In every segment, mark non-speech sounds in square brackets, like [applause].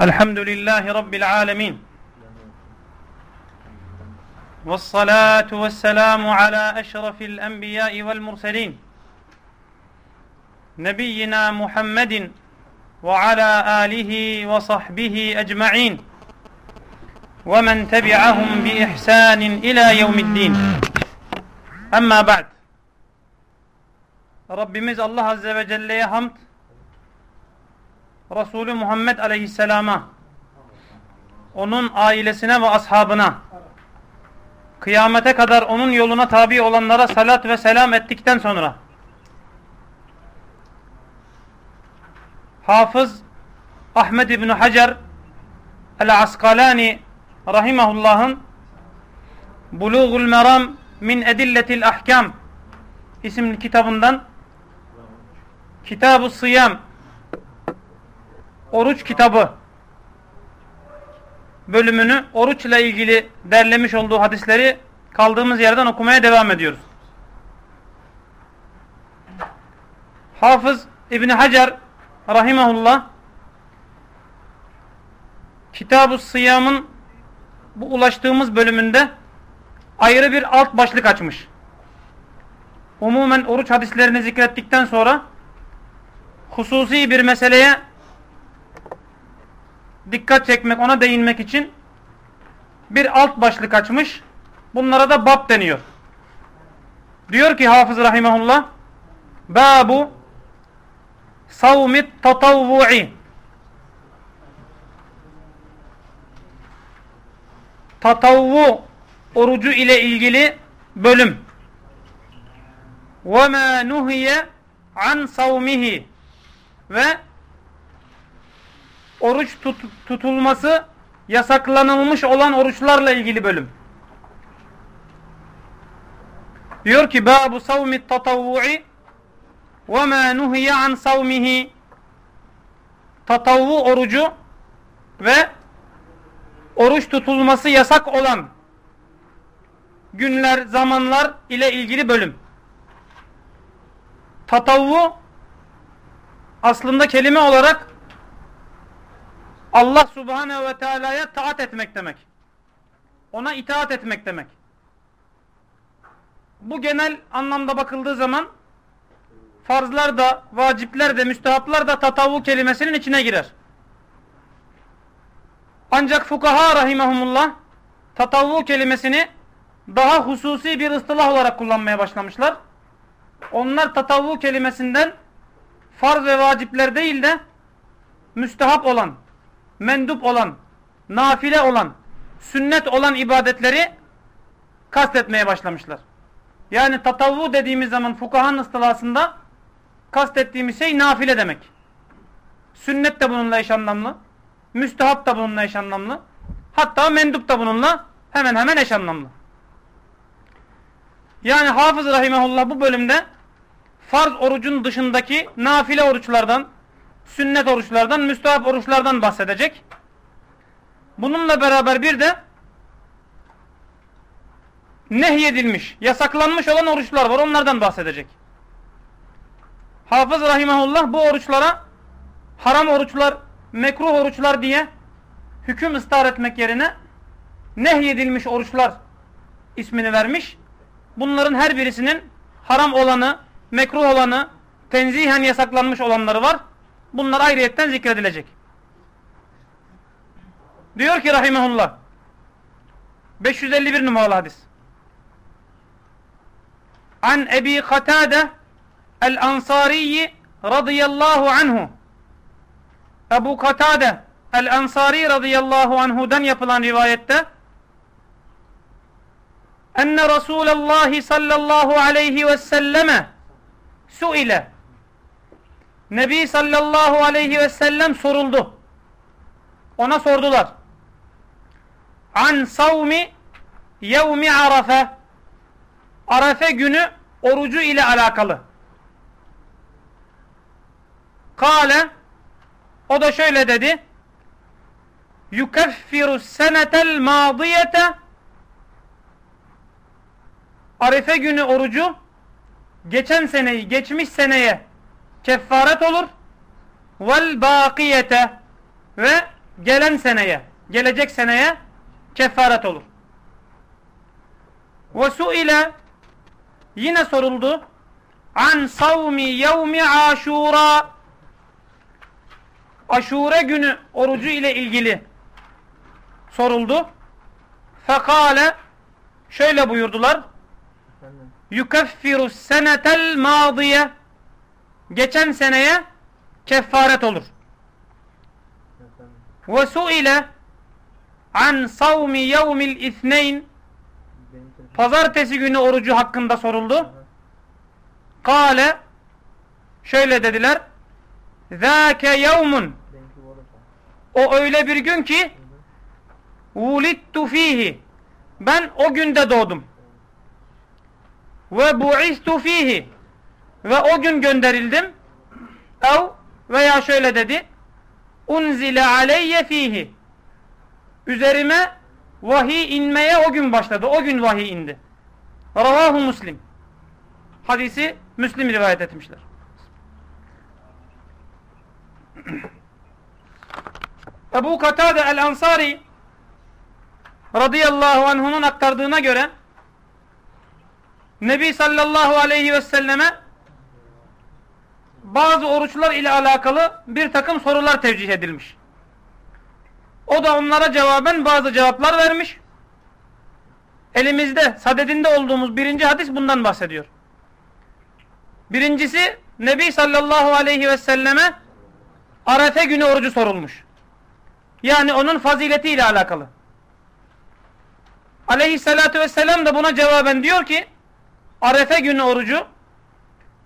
الحمد لله رب العالمين. والصلاة والسلام على أشرف الأنبياء والمرسلين. نبينا محمد وعلى آله وصحبه أجمعين. ومن تبعهم بإحسان إلى يوم الدين. أما بعد. Rabbimiz Allah Azze ve Celle'ye hamd Resulü Muhammed Aleyhisselam'a onun ailesine ve ashabına kıyamete kadar onun yoluna tabi olanlara salat ve selam ettikten sonra Hafız Ahmed İbni Hacer El-Askalani Rahimahullah'ın Bulugul Meram min Edilletil Ahkam isimli kitabından Kitab-ı Sıyam Oruç kitabı bölümünü oruçla ilgili derlemiş olduğu hadisleri kaldığımız yerden okumaya devam ediyoruz. Hafız İbni Hacer Rahimahullah Kitab-ı Sıyam'ın bu ulaştığımız bölümünde ayrı bir alt başlık açmış. Umumen oruç hadislerini zikrettikten sonra hususi bir meseleye dikkat çekmek, ona değinmek için bir alt başlık açmış. Bunlara da bab deniyor. Diyor ki Hafız Rahimahullah Babu savmit tatavvu'i tatavvu orucu ile ilgili bölüm ve ma nuhiye an savmihi ve oruç tut, tutulması yasaklanılmış olan oruçlarla ilgili bölüm. Diyor ki babu savmi tatavvu'i ve ma nuhiye an savmihi tatavvu orucu ve oruç tutulması yasak olan günler, zamanlar ile ilgili bölüm. Tatavvu aslında kelime olarak Allah subhanehu ve teala'ya taat etmek demek. Ona itaat etmek demek. Bu genel anlamda bakıldığı zaman farzlar da, vacipler de, müstehaplar da tatavvu kelimesinin içine girer. Ancak fukaha rahimahumullah tatavvu kelimesini daha hususi bir ıstılah olarak kullanmaya başlamışlar. Onlar tatavvu kelimesinden farz ve vacipler değil de müstehap olan, mendup olan, nafile olan, sünnet olan ibadetleri kastetmeye başlamışlar. Yani tatavvu dediğimiz zaman fukahanın ıstılahında kastettiğimiz şey nafile demek. Sünnet de bununla eş anlamlı. Müstehap da bununla eş anlamlı. Hatta mendup da bununla hemen hemen eş anlamlı. Yani Hafız Rahimahullah bu bölümde farz orucun dışındaki nafile oruçlardan, sünnet oruçlardan, müstahap oruçlardan bahsedecek. Bununla beraber bir de nehyedilmiş, yasaklanmış olan oruçlar var. Onlardan bahsedecek. Hafız Rahimahullah bu oruçlara haram oruçlar, mekruh oruçlar diye hüküm ıstar etmek yerine nehyedilmiş oruçlar ismini vermiş. Bunların her birisinin haram olanı, mekruh olanı, tenzihen yasaklanmış olanları var. Bunlar ayrıyetten zikredilecek. Diyor ki rahimehullah 551 numaralı hadis. An Ebi Katade el-Ansari radıyallahu anhu Ebu Katade el-Ansari radıyallahu anhu'dan yapılan rivayette enne Resulallah sallallahu aleyhi ve selleme suile Nebi sallallahu aleyhi ve sellem soruldu. Ona sordular. An savmi yevmi arafe Arafe günü orucu ile alakalı. Kale o da şöyle dedi. Yukeffiru senetel madiyete Arife günü orucu geçen seneyi, geçmiş seneye kefaret olur. Vel bakiyete ve gelen seneye, gelecek seneye kefaret olur. Ve suile yine soruldu an savmi yevmi aşura aşure günü orucu ile ilgili soruldu. Fekale şöyle buyurdular. Yukeffiru senetel madiye geçen seneye kefaret olur. Ve suile an savmi yevmil ithneyn. Pazartesi günü orucu hakkında soruldu. Kale şöyle dediler. Zâke yevmun. O öyle bir gün ki ulittu fihi ben o günde doğdum. Ve bu'istu fihi ve o gün gönderildim. Ev veya şöyle dedi. Unzile aleyye fihi üzerime vahiy inmeye o gün başladı. O gün vahiy indi. Ravahu Muslim. Hadisi Müslim rivayet etmişler. [clears throat] Ebu Katade el-Ansari radıyallahu anh'unun aktardığına göre Nebi sallallahu aleyhi ve selleme bazı oruçlar ile alakalı bir takım sorular tevcih edilmiş. O da onlara cevaben bazı cevaplar vermiş. Elimizde sadedinde olduğumuz birinci hadis bundan bahsediyor. Birincisi Nebi sallallahu aleyhi ve selleme Arefe günü orucu sorulmuş. Yani onun faziletiyle alakalı. Aleyhissalatü vesselam da buna cevaben diyor ki Arefe günü orucu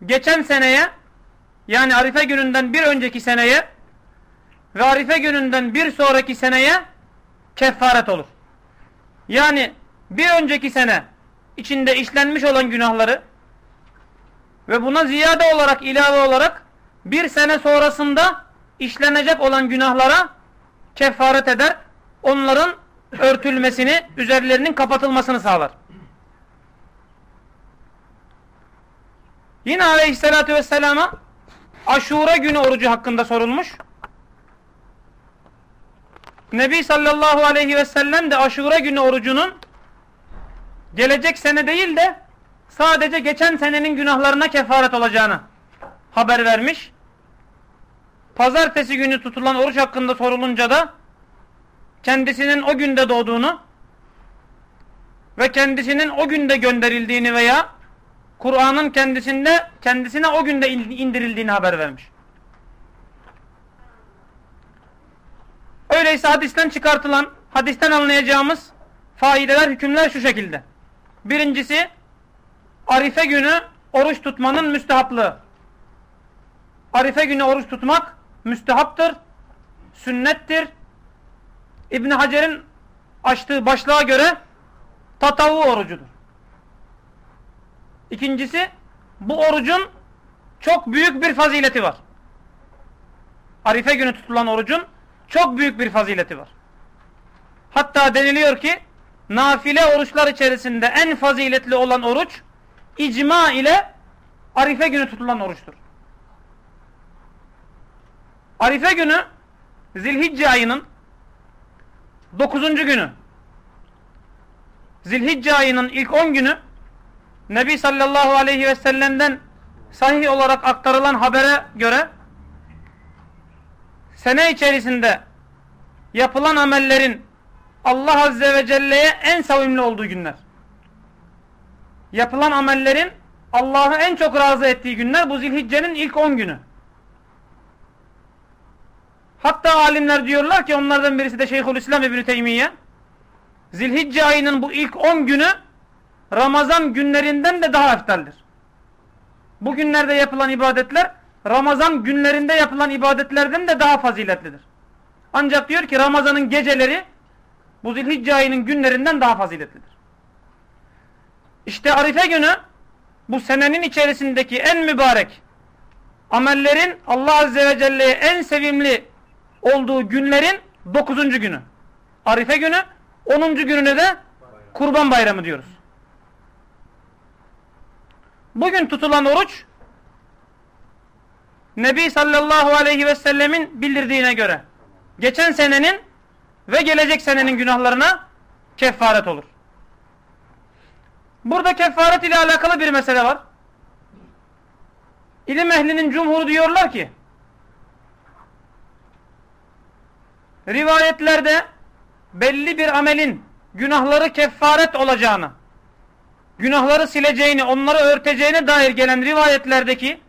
geçen seneye yani Arife gününden bir önceki seneye ve Arife gününden bir sonraki seneye kefaret olur. Yani bir önceki sene içinde işlenmiş olan günahları ve buna ziyade olarak ilave olarak bir sene sonrasında işlenecek olan günahlara kefaret eder. Onların örtülmesini, üzerlerinin kapatılmasını sağlar. Yine aleyhissalatü vesselama aşure günü orucu hakkında sorulmuş. Nebi sallallahu aleyhi ve sellem de aşure günü orucunun gelecek sene değil de sadece geçen senenin günahlarına kefaret olacağını haber vermiş. Pazartesi günü tutulan oruç hakkında sorulunca da kendisinin o günde doğduğunu ve kendisinin o günde gönderildiğini veya Kur'an'ın kendisinde kendisine o günde indirildiğini haber vermiş. Öyleyse hadisten çıkartılan, hadisten anlayacağımız faideler, hükümler şu şekilde. Birincisi, Arife günü oruç tutmanın müstehaplığı. Arife günü oruç tutmak müstehaptır, sünnettir. İbn Hacer'in açtığı başlığa göre tatavu orucudur. İkincisi, bu orucun çok büyük bir fazileti var. Arife günü tutulan orucun çok büyük bir fazileti var. Hatta deniliyor ki nafile oruçlar içerisinde en faziletli olan oruç icma ile Arife günü tutulan oruçtur. Arife günü Zilhicce ayının 9. günü. Zilhicce ayının ilk 10 günü Nebi sallallahu aleyhi ve sellem'den sahih olarak aktarılan habere göre sene içerisinde yapılan amellerin Allah Azze ve Celle'ye en sevimli olduğu günler. Yapılan amellerin Allah'ı en çok razı ettiği günler bu zilhiccenin ilk 10 günü. Hatta alimler diyorlar ki onlardan birisi de Şeyhülislam İbni Teymiye Zilhicce ayının bu ilk 10 günü Ramazan günlerinden de daha eftaldir. Bu günlerde yapılan ibadetler Ramazan günlerinde yapılan ibadetlerden de daha faziletlidir. Ancak diyor ki Ramazan'ın geceleri bu zilhicce ayının günlerinden daha faziletlidir. İşte Arife günü bu senenin içerisindeki en mübarek amellerin Allah Azze ve Celle'ye en sevimli olduğu günlerin dokuzuncu günü. Arife günü, onuncu gününe de Kurban Bayramı diyoruz. Bugün tutulan oruç Nebi sallallahu aleyhi ve sellemin bildirdiğine göre geçen senenin ve gelecek senenin günahlarına kefaret olur. Burada kefaret ile alakalı bir mesele var. İlim ehlinin cumhuru diyorlar ki rivayetlerde belli bir amelin günahları kefaret olacağını, günahları sileceğini, onları örteceğine dair gelen rivayetlerdeki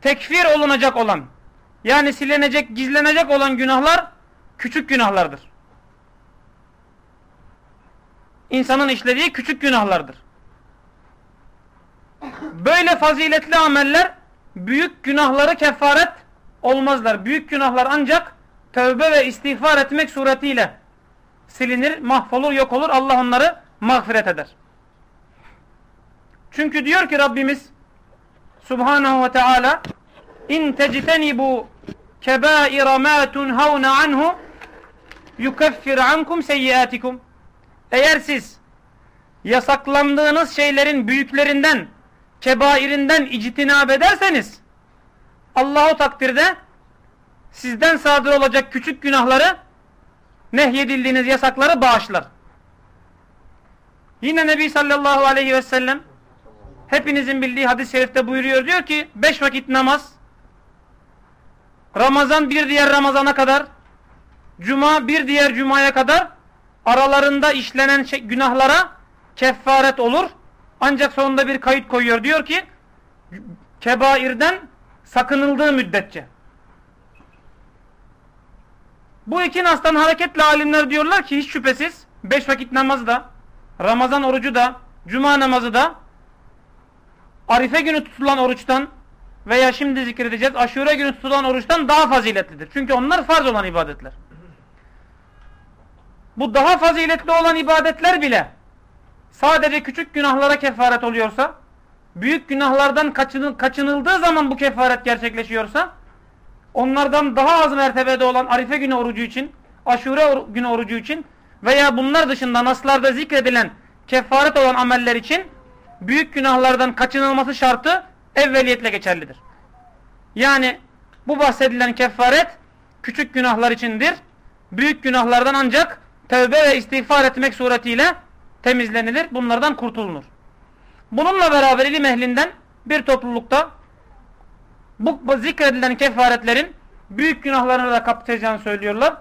tekfir olunacak olan, yani silinecek, gizlenecek olan günahlar küçük günahlardır. İnsanın işlediği küçük günahlardır. Böyle faziletli ameller büyük günahları kefaret olmazlar. Büyük günahlar ancak tövbe ve istiğfar etmek suretiyle silinir, mahvolur, yok olur. Allah onları mağfiret eder. Çünkü diyor ki Rabbimiz Subhanahu ve Teala in tectenibu kebaira ma tunhavne anhu yukeffir ankum seyyiatikum eğer siz yasaklandığınız şeylerin büyüklerinden kebairinden ictinab ederseniz Allahu takdirde sizden sadır olacak küçük günahları nehyedildiğiniz yasakları bağışlar. Yine Nebi sallallahu aleyhi ve sellem hepinizin bildiği hadis-i şerifte buyuruyor diyor ki beş vakit namaz Ramazan bir diğer Ramazana kadar Cuma bir diğer Cuma'ya kadar aralarında işlenen şey, günahlara kefaret olur. Ancak sonunda bir kayıt koyuyor. Diyor ki kebairden sakınıldığı müddetçe. Bu iki nastan hareketle alimler diyorlar ki hiç şüphesiz beş vakit namazı da Ramazan orucu da Cuma namazı da Arife günü tutulan oruçtan veya şimdi zikredeceğiz aşure günü tutulan oruçtan daha faziletlidir. Çünkü onlar farz olan ibadetler. Bu daha faziletli olan ibadetler bile sadece küçük günahlara kefaret oluyorsa, büyük günahlardan kaçınıldığı zaman bu kefaret gerçekleşiyorsa, onlardan daha az mertebede olan Arife günü orucu için, Aşure günü orucu için veya bunlar dışında naslarda zikredilen kefaret olan ameller için büyük günahlardan kaçınılması şartı evveliyetle geçerlidir. Yani bu bahsedilen kefaret küçük günahlar içindir. Büyük günahlardan ancak tevbe ve istiğfar etmek suretiyle temizlenilir. Bunlardan kurtulunur. Bununla beraber ilim ehlinden bir toplulukta bu zikredilen kefaretlerin büyük günahlarını da kapatacağını söylüyorlar.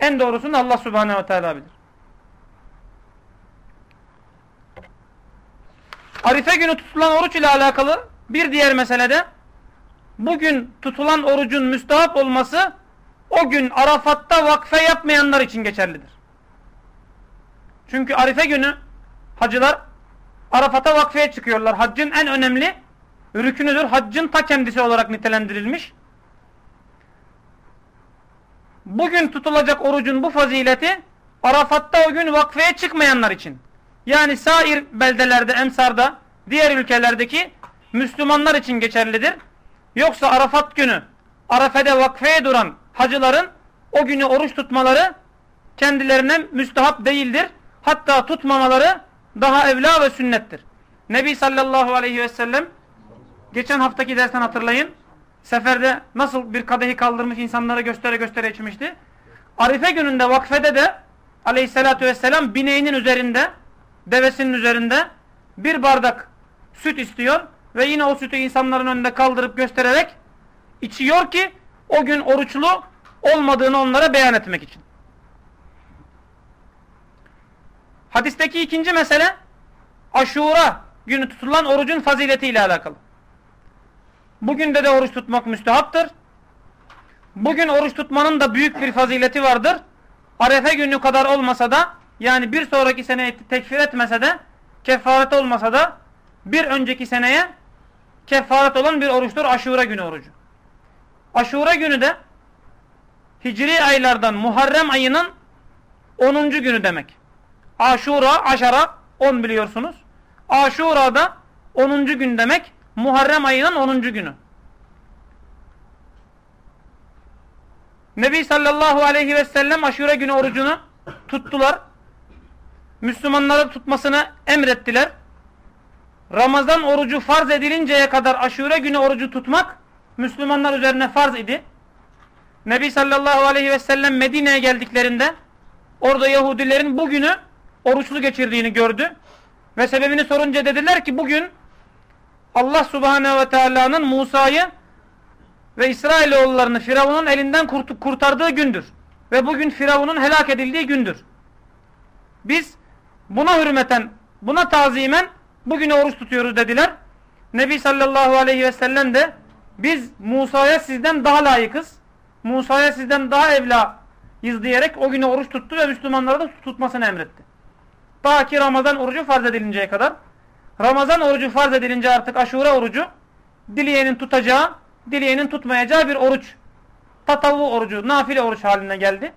En doğrusunu Allah subhanehu ve teala bilir. Arife günü tutulan oruç ile alakalı bir diğer meselede bugün tutulan orucun müstahap olması o gün Arafat'ta vakfe yapmayanlar için geçerlidir. Çünkü Arife günü hacılar Arafat'a vakfeye çıkıyorlar. Haccın en önemli rükünüdür. Haccın ta kendisi olarak nitelendirilmiş. Bugün tutulacak orucun bu fazileti Arafat'ta o gün vakfeye çıkmayanlar için. Yani sair beldelerde, emsarda, diğer ülkelerdeki Müslümanlar için geçerlidir. Yoksa Arafat günü Arafe'de vakfeye duran hacıların o günü oruç tutmaları kendilerine müstahap değildir. Hatta tutmamaları daha evla ve sünnettir. Nebi sallallahu aleyhi ve sellem geçen haftaki dersten hatırlayın. Seferde nasıl bir kadehi kaldırmış insanlara göstere göstere içmişti. Arife gününde vakfede de aleyhissalatü vesselam bineğinin üzerinde devesinin üzerinde bir bardak süt istiyor ve yine o sütü insanların önünde kaldırıp göstererek içiyor ki o gün oruçlu olmadığını onlara beyan etmek için. Hadisteki ikinci mesele aşura günü tutulan orucun faziletiyle alakalı. Bugün de de oruç tutmak müstehaptır. Bugün oruç tutmanın da büyük bir fazileti vardır. Arefe günü kadar olmasa da yani bir sonraki seneye tekfir etmese de kefaret olmasa da bir önceki seneye kefaret olan bir oruçtur aşure günü orucu. Aşure günü de Hicri aylardan Muharrem ayının 10. günü demek. Aşura, aşara 10 biliyorsunuz. Aşura da 10. gün demek. Muharrem ayının 10. günü. Nebi sallallahu aleyhi ve sellem aşure günü orucunu tuttular. Müslümanlara tutmasını emrettiler. Ramazan orucu farz edilinceye kadar aşure günü orucu tutmak Müslümanlar üzerine farz idi. Nebi sallallahu aleyhi ve sellem Medine'ye geldiklerinde orada Yahudilerin bugünü oruçlu geçirdiğini gördü. Ve sebebini sorunca dediler ki bugün Allah subhanehu ve teala'nın Musa'yı ve İsrailoğullarını Firavun'un elinden kurt kurtardığı gündür. Ve bugün Firavun'un helak edildiği gündür. Biz buna hürmeten, buna tazimen bugün oruç tutuyoruz dediler. Nebi sallallahu aleyhi ve sellem de biz Musa'ya sizden daha layıkız. Musa'ya sizden daha evlayız diyerek o günü oruç tuttu ve Müslümanlara da tutmasını emretti. Ta ki Ramazan orucu farz edilinceye kadar. Ramazan orucu farz edilince artık aşure orucu dileyenin tutacağı, dileyenin tutmayacağı bir oruç. Tatavu orucu, nafile oruç haline geldi.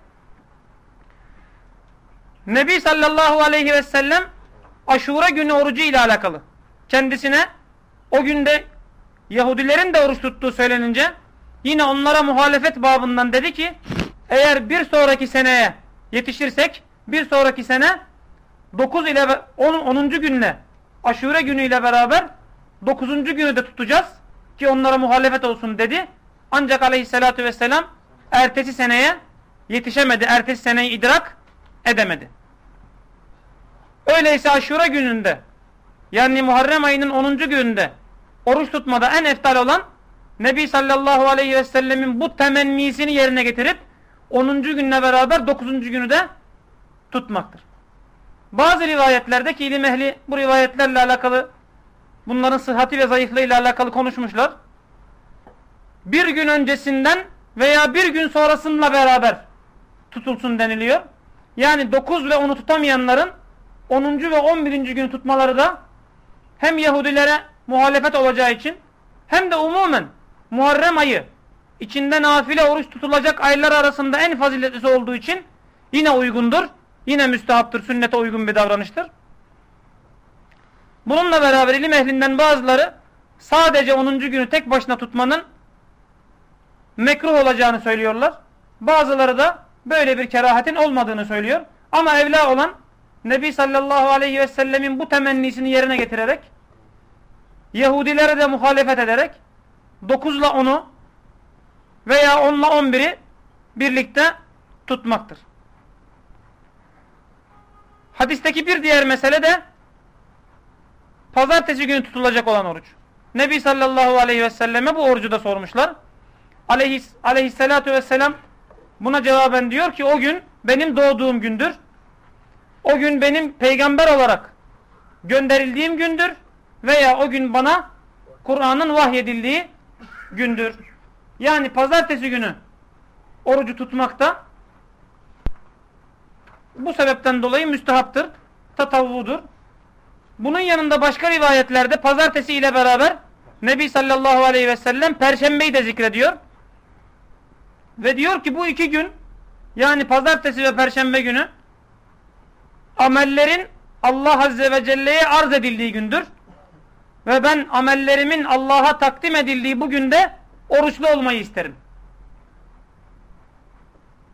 Nebi sallallahu aleyhi ve sellem aşure günü orucu ile alakalı. Kendisine o günde Yahudilerin de oruç tuttuğu söylenince yine onlara muhalefet babından dedi ki eğer bir sonraki seneye yetişirsek bir sonraki sene 9 ile 10. 10. günle aşure günüyle beraber 9. günü de tutacağız ki onlara muhalefet olsun dedi. Ancak aleyhissalatü vesselam ertesi seneye yetişemedi. Ertesi seneyi idrak edemedi. Öyleyse aşure gününde yani Muharrem ayının 10. gününde oruç tutmada en eftal olan Nebi sallallahu aleyhi ve sellemin bu temennisini yerine getirip 10. günle beraber 9. günü de tutmaktır. Bazı rivayetlerde ki ilim ehli bu rivayetlerle alakalı bunların sıhhati ve zayıflığıyla alakalı konuşmuşlar. Bir gün öncesinden veya bir gün sonrasıyla beraber tutulsun deniliyor. Yani 9 ve 10'u tutamayanların 10. ve 11. günü tutmaları da hem Yahudilere muhalefet olacağı için hem de umumen Muharrem ayı içinde nafile oruç tutulacak aylar arasında en faziletlisi olduğu için yine uygundur. Yine müstehaptır, sünnete uygun bir davranıştır. Bununla beraber ilim ehlinden bazıları sadece 10. günü tek başına tutmanın mekruh olacağını söylüyorlar. Bazıları da böyle bir kerahatin olmadığını söylüyor. Ama evla olan Nebi sallallahu aleyhi ve sellemin bu temennisini yerine getirerek Yahudilere de muhalefet ederek 9 ile 10'u veya 10 ile 11'i birlikte tutmaktır. Hadisteki bir diğer mesele de pazartesi günü tutulacak olan oruç. Nebi sallallahu aleyhi ve selleme bu orucu da sormuşlar. Aleyhis, aleyhissalatu vesselam buna cevaben diyor ki o gün benim doğduğum gündür. O gün benim peygamber olarak gönderildiğim gündür. Veya o gün bana Kur'an'ın vahyedildiği gündür. Yani pazartesi günü orucu tutmakta bu sebepten dolayı müstehaptır. Tatavvudur. Bunun yanında başka rivayetlerde pazartesi ile beraber Nebi sallallahu aleyhi ve sellem perşembeyi de zikrediyor. Ve diyor ki bu iki gün yani pazartesi ve perşembe günü amellerin Allah azze ve celle'ye arz edildiği gündür. Ve ben amellerimin Allah'a takdim edildiği bu günde oruçlu olmayı isterim.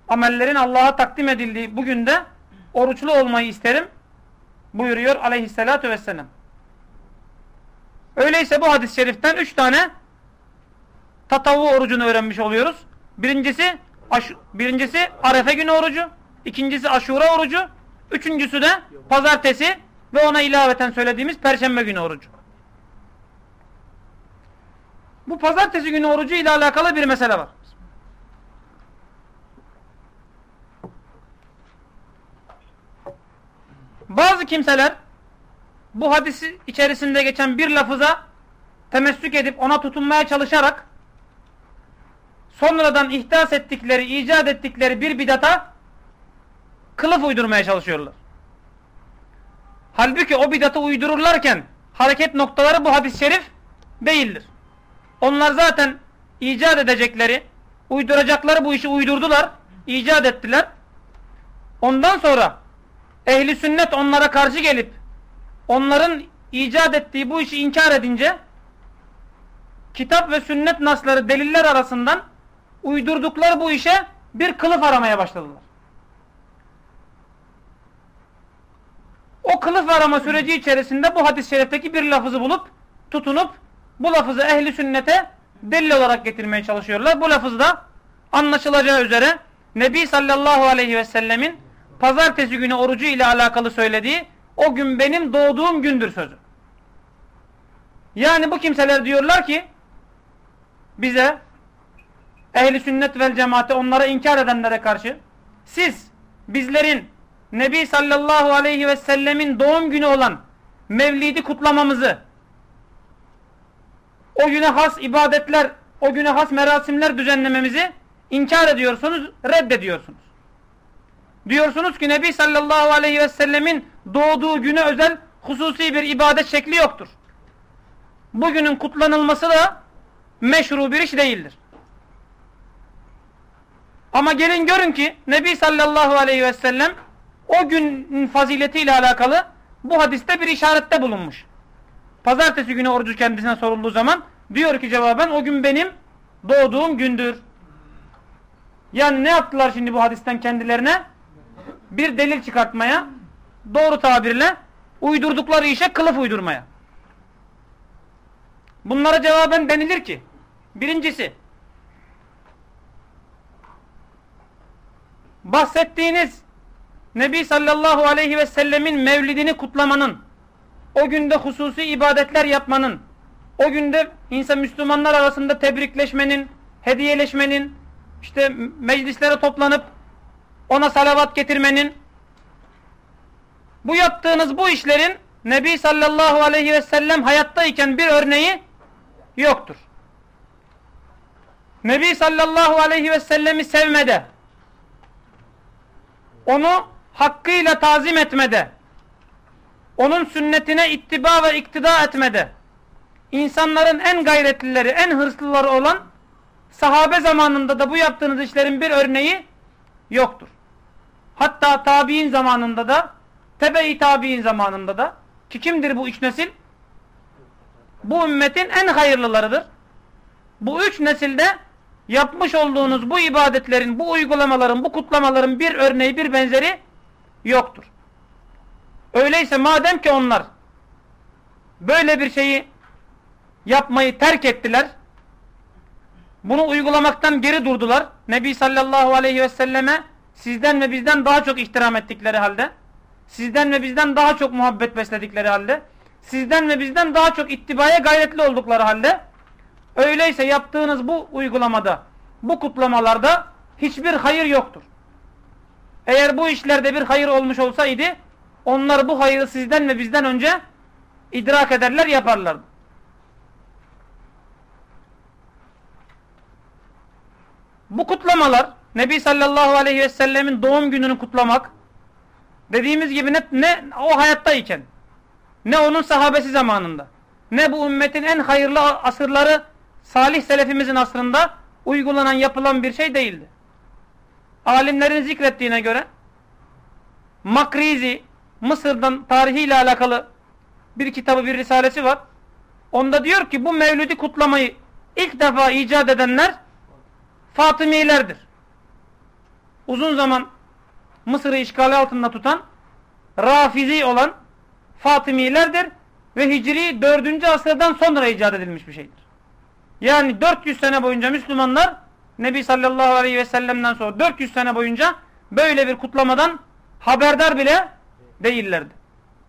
Amellerin Allah'a takdim edildiği bu günde oruçlu olmayı isterim. Buyuruyor aleyhissalatü vesselam. Öyleyse bu hadis-i şeriften üç tane tatavu orucunu öğrenmiş oluyoruz. Birincisi birincisi Arefe günü orucu, ikincisi Aşura orucu, üçüncüsü de pazartesi ve ona ilaveten söylediğimiz perşembe günü orucu. Bu pazartesi günü orucu ile alakalı bir mesele var. Bazı kimseler bu hadisi içerisinde geçen bir lafıza temessük edip ona tutunmaya çalışarak sonradan ihdas ettikleri, icat ettikleri bir bidata kılıf uydurmaya çalışıyorlar. Halbuki o bidatı uydururlarken hareket noktaları bu hadis-i şerif değildir. Onlar zaten icat edecekleri, uyduracakları bu işi uydurdular, icat ettiler. Ondan sonra ehli sünnet onlara karşı gelip onların icat ettiği bu işi inkar edince kitap ve sünnet nasları deliller arasından uydurdukları bu işe bir kılıf aramaya başladılar. O kılıf arama süreci içerisinde bu hadis-i şerifteki bir lafızı bulup tutunup bu lafızı ehli sünnete delil olarak getirmeye çalışıyorlar. Bu lafız da anlaşılacağı üzere Nebi sallallahu aleyhi ve sellemin pazartesi günü orucu ile alakalı söylediği o gün benim doğduğum gündür sözü. Yani bu kimseler diyorlar ki bize ehli sünnet vel cemaate onlara inkar edenlere karşı siz bizlerin Nebi sallallahu aleyhi ve sellemin doğum günü olan mevlidi kutlamamızı o güne has ibadetler, o güne has merasimler düzenlememizi inkar ediyorsunuz, reddediyorsunuz. Diyorsunuz ki Nebi sallallahu aleyhi ve sellemin doğduğu güne özel hususi bir ibadet şekli yoktur. Bugünün kutlanılması da meşru bir iş değildir. Ama gelin görün ki Nebi sallallahu aleyhi ve sellem o günün faziletiyle alakalı bu hadiste bir işarette bulunmuş. Pazartesi günü orucu kendisine sorulduğu zaman diyor ki cevaben o gün benim doğduğum gündür. Yani ne yaptılar şimdi bu hadisten kendilerine? Bir delil çıkartmaya, doğru tabirle uydurdukları işe kılıf uydurmaya. Bunlara cevaben denilir ki birincisi bahsettiğiniz Nebi sallallahu aleyhi ve sellemin mevlidini kutlamanın o günde hususi ibadetler yapmanın o günde insan Müslümanlar arasında tebrikleşmenin hediyeleşmenin işte meclislere toplanıp ona salavat getirmenin bu yaptığınız bu işlerin Nebi sallallahu aleyhi ve sellem hayattayken bir örneği yoktur. Nebi sallallahu aleyhi ve sellemi sevmede, onu hakkıyla tazim etmede, onun sünnetine ittiba ve iktida etmede, insanların en gayretlileri, en hırslıları olan sahabe zamanında da bu yaptığınız işlerin bir örneği yoktur. Hatta tabi'in zamanında da, tebe-i tabi'in zamanında da, ki kimdir bu üç nesil? Bu ümmetin en hayırlılarıdır. Bu üç nesilde yapmış olduğunuz bu ibadetlerin, bu uygulamaların, bu kutlamaların bir örneği, bir benzeri yoktur. Öyleyse madem ki onlar böyle bir şeyi yapmayı terk ettiler, bunu uygulamaktan geri durdular. Nebi sallallahu aleyhi ve selleme sizden ve bizden daha çok ihtiram ettikleri halde, sizden ve bizden daha çok muhabbet besledikleri halde, sizden ve bizden daha çok ittibaya gayretli oldukları halde, öyleyse yaptığınız bu uygulamada, bu kutlamalarda hiçbir hayır yoktur. Eğer bu işlerde bir hayır olmuş olsaydı, onlar bu hayırı sizden ve bizden önce idrak ederler, yaparlardı. Bu kutlamalar Nebi sallallahu aleyhi ve sellemin doğum gününü kutlamak dediğimiz gibi ne, ne o hayattayken ne onun sahabesi zamanında ne bu ümmetin en hayırlı asırları salih selefimizin asrında uygulanan yapılan bir şey değildi. Alimlerin zikrettiğine göre Makrizi Mısır'dan tarihiyle alakalı bir kitabı bir risalesi var. Onda diyor ki bu mevlüdi kutlamayı ilk defa icat edenler Fatımilerdir. Uzun zaman Mısır'ı işgali altında tutan Rafizi olan Fatımilerdir ve Hicri 4. asırdan sonra icat edilmiş bir şeydir. Yani 400 sene boyunca Müslümanlar Nebi sallallahu aleyhi ve sellem'den sonra 400 sene boyunca böyle bir kutlamadan haberdar bile değillerdi.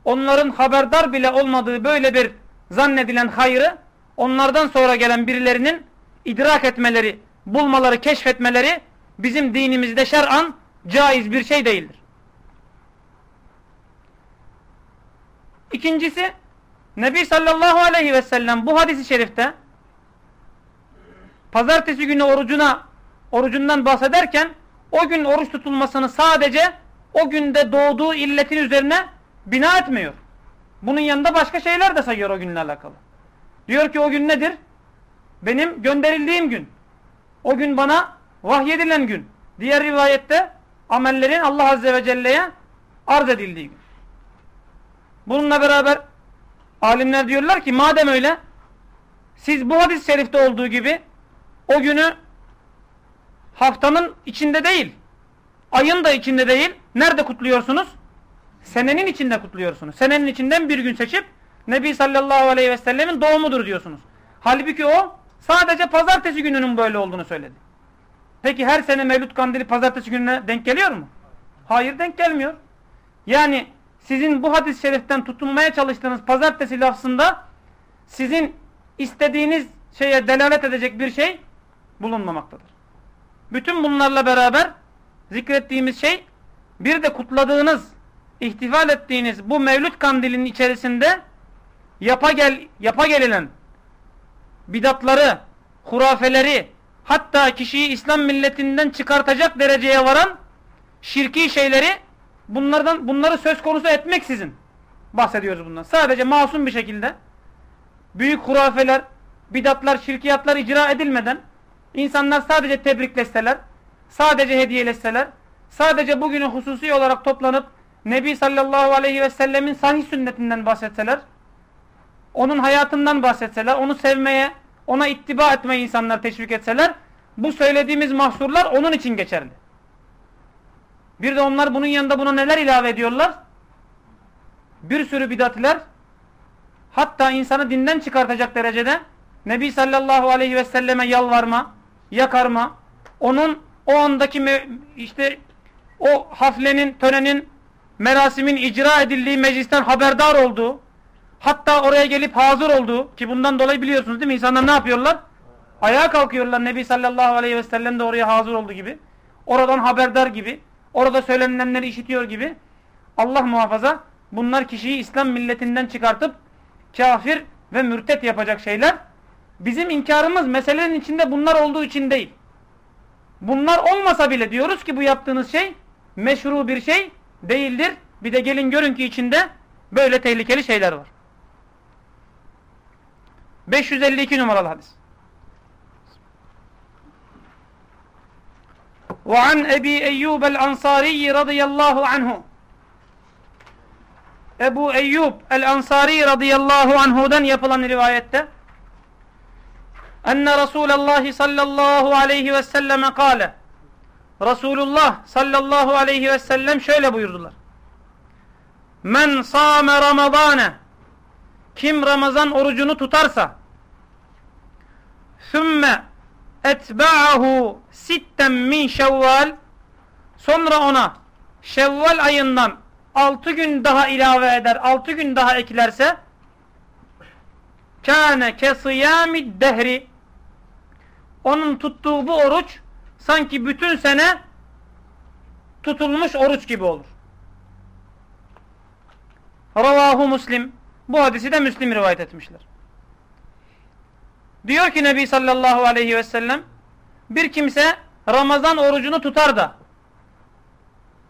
Onların haberdar bile olmadığı böyle bir zannedilen hayrı onlardan sonra gelen birilerinin idrak etmeleri bulmaları, keşfetmeleri bizim dinimizde şer'an caiz bir şey değildir. İkincisi Nebi sallallahu aleyhi ve sellem bu hadisi şerifte pazartesi günü orucuna orucundan bahsederken o gün oruç tutulmasını sadece o günde doğduğu illetin üzerine bina etmiyor. Bunun yanında başka şeyler de sayıyor o günle alakalı. Diyor ki o gün nedir? Benim gönderildiğim gün. O gün bana vahyedilen gün. Diğer rivayette amellerin Allah Azze ve Celle'ye arz edildiği gün. Bununla beraber alimler diyorlar ki madem öyle siz bu hadis-i şerifte olduğu gibi o günü haftanın içinde değil ayın da içinde değil nerede kutluyorsunuz? Senenin içinde kutluyorsunuz. Senenin içinden bir gün seçip Nebi sallallahu aleyhi ve sellemin doğumudur diyorsunuz. Halbuki o Sadece pazartesi gününün böyle olduğunu söyledi. Peki her sene Mevlüt Kandili pazartesi gününe denk geliyor mu? Hayır denk gelmiyor. Yani sizin bu hadis-i şeriften tutunmaya çalıştığınız pazartesi lafzında sizin istediğiniz şeye delalet edecek bir şey bulunmamaktadır. Bütün bunlarla beraber zikrettiğimiz şey bir de kutladığınız, ihtifal ettiğiniz bu Mevlüt Kandili'nin içerisinde yapa, gel, yapa gelilen bidatları, hurafeleri, hatta kişiyi İslam milletinden çıkartacak dereceye varan şirki şeyleri bunlardan bunları söz konusu etmeksizin bahsediyoruz bundan. Sadece masum bir şekilde büyük hurafeler, bidatlar, şirkiyatlar icra edilmeden insanlar sadece tebrikleseler, sadece hediyeleseler, sadece bugünü hususi olarak toplanıp Nebi sallallahu aleyhi ve sellemin sahih sünnetinden bahsetseler, onun hayatından bahsetseler, onu sevmeye, ona ittiba etmeye insanlar teşvik etseler, bu söylediğimiz mahsurlar onun için geçerli. Bir de onlar bunun yanında buna neler ilave ediyorlar? Bir sürü bidatler, hatta insanı dinden çıkartacak derecede Nebi sallallahu aleyhi ve selleme yalvarma, yakarma, onun o andaki işte o haflenin, törenin, merasimin icra edildiği meclisten haberdar olduğu, hatta oraya gelip hazır olduğu ki bundan dolayı biliyorsunuz değil mi? İnsanlar ne yapıyorlar? Ayağa kalkıyorlar Nebi sallallahu aleyhi ve sellem de oraya hazır olduğu gibi. Oradan haberdar gibi. Orada söylenenleri işitiyor gibi. Allah muhafaza bunlar kişiyi İslam milletinden çıkartıp kafir ve mürtet yapacak şeyler. Bizim inkarımız meselenin içinde bunlar olduğu için değil. Bunlar olmasa bile diyoruz ki bu yaptığınız şey meşru bir şey değildir. Bir de gelin görün ki içinde böyle tehlikeli şeyler var. 552 numaralı hadis. وعن أبي أيوب الأنصاري رضي الله عنه Ebu Eyyub el-Ansari radıyallahu anhu'dan yapılan rivayette enne Resulallah sallallahu aleyhi ve selleme kâle Resulullah sallallahu aleyhi ve sellem şöyle buyurdular. Men sâme ramadâne kim Ramazan orucunu tutarsa sümme etba'ahu sitten min şevval sonra ona şevval ayından altı gün daha ilave eder, altı gün daha eklerse kâne kesiyâmid dehri onun tuttuğu bu oruç sanki bütün sene tutulmuş oruç gibi olur. Ravahu Muslim. Bu hadisi de Müslim rivayet etmişler. Diyor ki Nebi sallallahu aleyhi ve sellem bir kimse Ramazan orucunu tutar da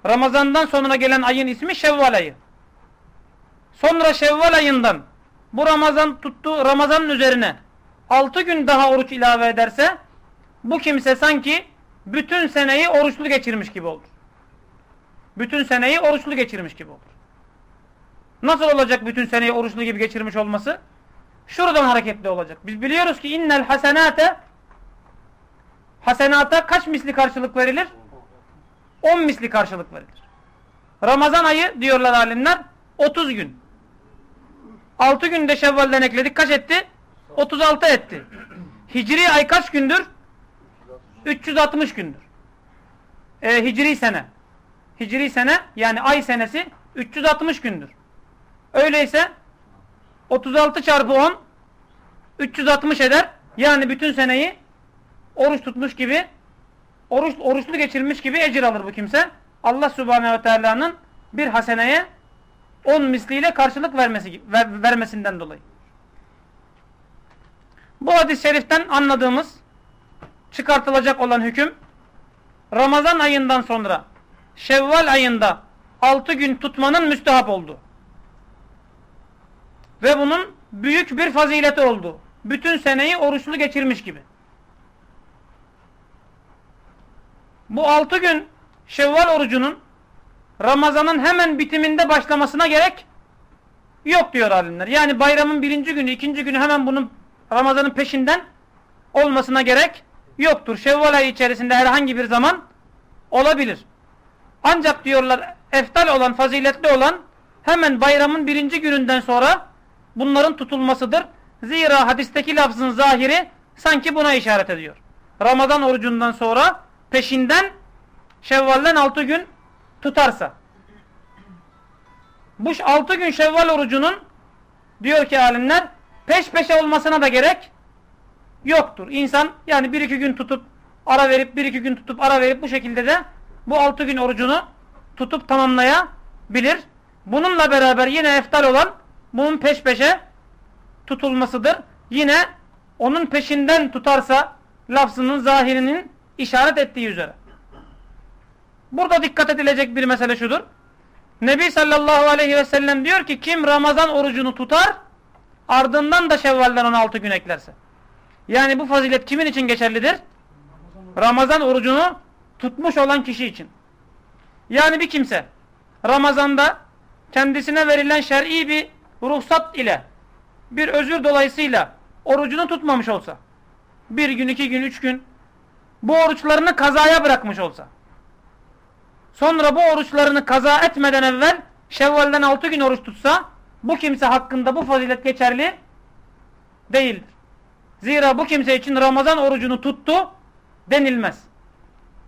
Ramazandan sonra gelen ayın ismi Şevval ayı. Sonra Şevval ayından bu Ramazan tuttu Ramazanın üzerine 6 gün daha oruç ilave ederse bu kimse sanki bütün seneyi oruçlu geçirmiş gibi olur. Bütün seneyi oruçlu geçirmiş gibi olur. Nasıl olacak bütün seneyi oruçlu gibi geçirmiş olması? Şuradan hareketli olacak. Biz biliyoruz ki innel hasenate hasenata kaç misli karşılık verilir? 10 misli karşılık verilir. Ramazan ayı diyorlar alimler 30 gün. 6 günde Şevval'den ekledik. Kaç etti? 36 etti. Hicri ay kaç gündür? 360 gündür. Ee, hicri sene. Hicri sene yani ay senesi 360 gündür. Öyleyse 36 çarpı 10 360 eder. Yani bütün seneyi oruç tutmuş gibi oruç, oruçlu geçirmiş gibi ecir alır bu kimse. Allah Subhanahu ve Teala'nın bir haseneye 10 misliyle karşılık vermesi ver, vermesinden dolayı. Bu hadis-i şeriften anladığımız çıkartılacak olan hüküm Ramazan ayından sonra Şevval ayında 6 gün tutmanın müstehap oldu. Ve bunun büyük bir fazileti oldu. Bütün seneyi oruçlu geçirmiş gibi. Bu 6 gün Şevval orucunun Ramazan'ın hemen bitiminde başlamasına gerek yok diyor alimler. Yani bayramın birinci günü, ikinci günü hemen bunun Ramazan'ın peşinden olmasına gerek yoktur. Şevval ayı içerisinde herhangi bir zaman olabilir. Ancak diyorlar eftal olan, faziletli olan hemen bayramın birinci gününden sonra bunların tutulmasıdır. Zira hadisteki lafzın zahiri sanki buna işaret ediyor. Ramazan orucundan sonra peşinden Şevval'den 6 gün tutarsa. Bu 6 gün Şevval orucunun diyor ki alimler peş peşe olmasına da gerek yoktur. İnsan yani 1-2 gün tutup ara verip 1-2 gün tutup ara verip bu şekilde de bu 6 gün orucunu tutup tamamlayabilir. Bununla beraber yine eftal olan bunun peş peşe tutulmasıdır. Yine onun peşinden tutarsa lafzının zahirinin işaret ettiği üzere. Burada dikkat edilecek bir mesele şudur. Nebi sallallahu aleyhi ve sellem diyor ki kim Ramazan orucunu tutar ardından da Şevval'den 16 gün eklerse. Yani bu fazilet kimin için geçerlidir? Ramazan orucunu tutmuş olan kişi için. Yani bir kimse Ramazan'da kendisine verilen şer'i bir ruhsat ile bir özür dolayısıyla orucunu tutmamış olsa bir gün, iki gün, üç gün bu oruçlarını kazaya bırakmış olsa sonra bu oruçlarını kaza etmeden evvel Şevval'den altı gün oruç tutsa bu kimse hakkında bu fazilet geçerli değildir. Zira bu kimse için Ramazan orucunu tuttu denilmez.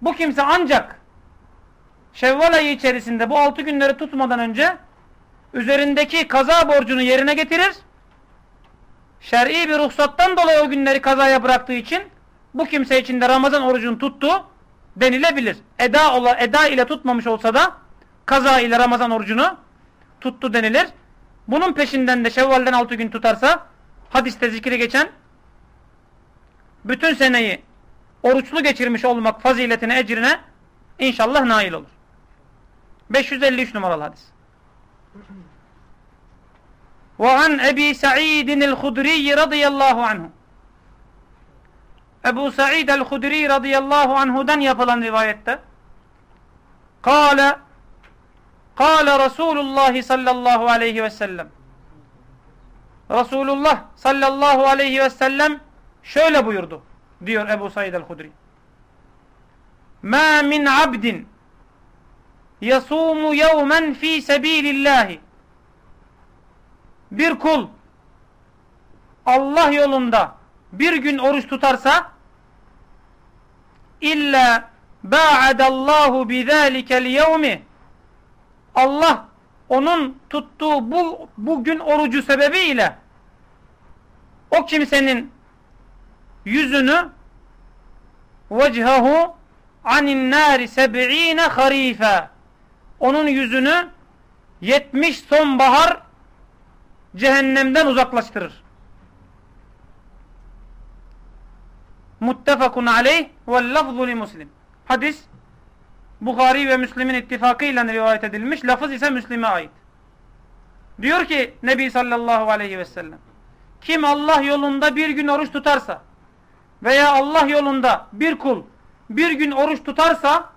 Bu kimse ancak Şevval ayı içerisinde bu altı günleri tutmadan önce üzerindeki kaza borcunu yerine getirir. Şer'i bir ruhsattan dolayı o günleri kazaya bıraktığı için bu kimse için de Ramazan orucunu tuttu denilebilir. Eda, ola, eda ile tutmamış olsa da kaza ile Ramazan orucunu tuttu denilir. Bunun peşinden de Şevval'den 6 gün tutarsa hadiste zikri geçen bütün seneyi oruçlu geçirmiş olmak faziletine, ecrine inşallah nail olur. 553 numaralı hadis. Ve an Ebi Sa'idin el-Hudri radıyallahu anhu Ebu Sa'id el-Hudri radıyallahu anhudan yapılan rivayette Kale Kale Resulullah sallallahu aleyhi ve sellem. Resulullah sallallahu aleyhi ve sellem şöyle buyurdu diyor Ebu Said el-Hudri. Ma min abdin yasumu yevmen fi sebilillahi bir kul Allah yolunda bir gün oruç tutarsa illa ba'adallahu bizalikel yevmi Allah onun tuttuğu bu bugün orucu sebebiyle o kimsenin yüzünü vechahu anin nari seb'ine harife onun yüzünü 70 sonbahar cehennemden uzaklaştırır. Muttefakun aleyh ve lafzu li muslim. Hadis Bukhari ve Müslim'in ittifakıyla rivayet edilmiş. Lafız ise Müslim'e ait. Diyor ki Nebi sallallahu aleyhi ve sellem kim Allah yolunda bir gün oruç tutarsa veya Allah yolunda bir kul bir gün oruç tutarsa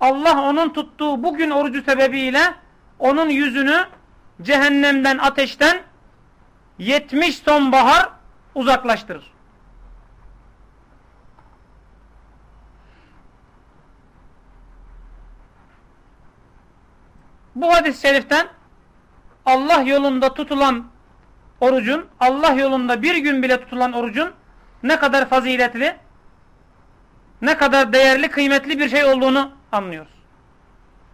Allah onun tuttuğu bugün orucu sebebiyle onun yüzünü cehennemden ateşten 70 sonbahar uzaklaştırır. Bu hadis-i şeriften Allah yolunda tutulan orucun, Allah yolunda bir gün bile tutulan orucun ne kadar faziletli, ne kadar değerli, kıymetli bir şey olduğunu anlıyoruz.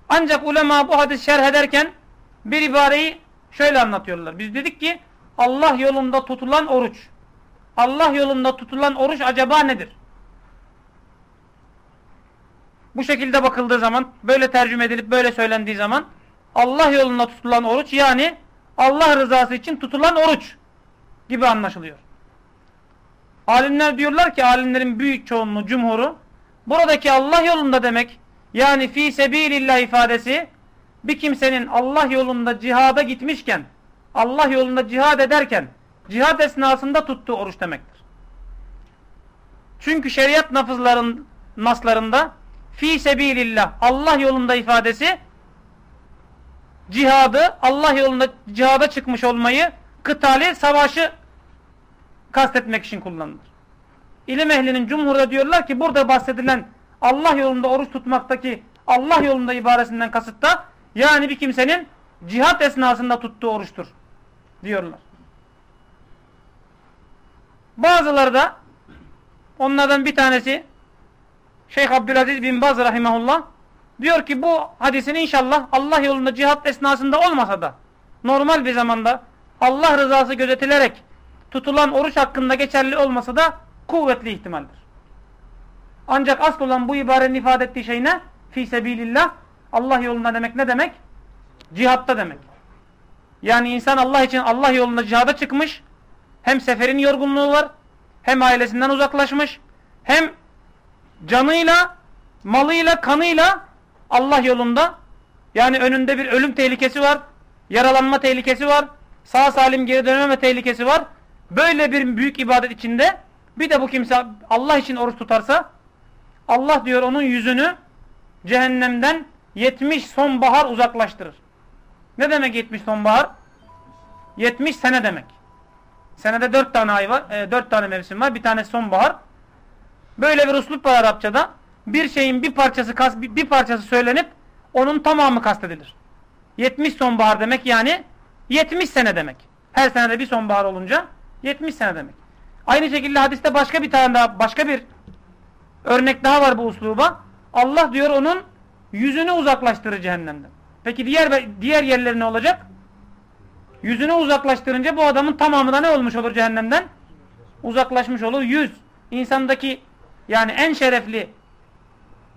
Ancak ulema bu hadis şerh ederken bir ibareyi şöyle anlatıyorlar. Biz dedik ki Allah yolunda tutulan oruç. Allah yolunda tutulan oruç acaba nedir? Bu şekilde bakıldığı zaman, böyle tercüme edilip böyle söylendiği zaman Allah yolunda tutulan oruç yani Allah rızası için tutulan oruç gibi anlaşılıyor. Alimler diyorlar ki alimlerin büyük çoğunluğu, cumhuru buradaki Allah yolunda demek yani fi sebilillah ifadesi bir kimsenin Allah yolunda cihada gitmişken Allah yolunda cihad ederken cihad esnasında tuttuğu oruç demektir. Çünkü şeriat nafızların naslarında fi sebilillah Allah yolunda ifadesi cihadı Allah yolunda cihada çıkmış olmayı kıtali savaşı kastetmek için kullanılır. İlim ehlinin cumhurda diyorlar ki burada bahsedilen Allah yolunda oruç tutmaktaki Allah yolunda ibaresinden kasıtta yani bir kimsenin cihat esnasında tuttuğu oruçtur diyorlar. Bazıları da onlardan bir tanesi Şeyh Abdülaziz bin Baz rahimahullah diyor ki bu hadisin inşallah Allah yolunda cihat esnasında olmasa da normal bir zamanda Allah rızası gözetilerek tutulan oruç hakkında geçerli olmasa da kuvvetli ihtimaldir. Ancak asıl olan bu ibarenin ifade ettiği şey ne? Fi sebilillah. Allah yolunda demek ne demek? Cihatta demek. Yani insan Allah için Allah yolunda cihada çıkmış. Hem seferin yorgunluğu var. Hem ailesinden uzaklaşmış. Hem canıyla, malıyla, kanıyla Allah yolunda. Yani önünde bir ölüm tehlikesi var. Yaralanma tehlikesi var. Sağ salim geri dönememe tehlikesi var. Böyle bir büyük ibadet içinde bir de bu kimse Allah için oruç tutarsa Allah diyor onun yüzünü cehennemden 70 sonbahar uzaklaştırır. Ne demek 70 sonbahar? 70 sene demek. Senede 4 tane ay var, e, 4 tane mevsim var. Bir tane sonbahar. Böyle bir uslup var Arapçada. Bir şeyin bir parçası kas, bir parçası söylenip onun tamamı kastedilir. 70 sonbahar demek yani 70 sene demek. Her senede bir sonbahar olunca 70 sene demek. Aynı şekilde hadiste başka bir tane daha başka bir örnek daha var bu usluba. Allah diyor onun yüzünü uzaklaştırır cehennemden. Peki diğer diğer yerleri ne olacak? Yüzünü uzaklaştırınca bu adamın tamamı da ne olmuş olur cehennemden? Uzaklaşmış olur. Yüz insandaki yani en şerefli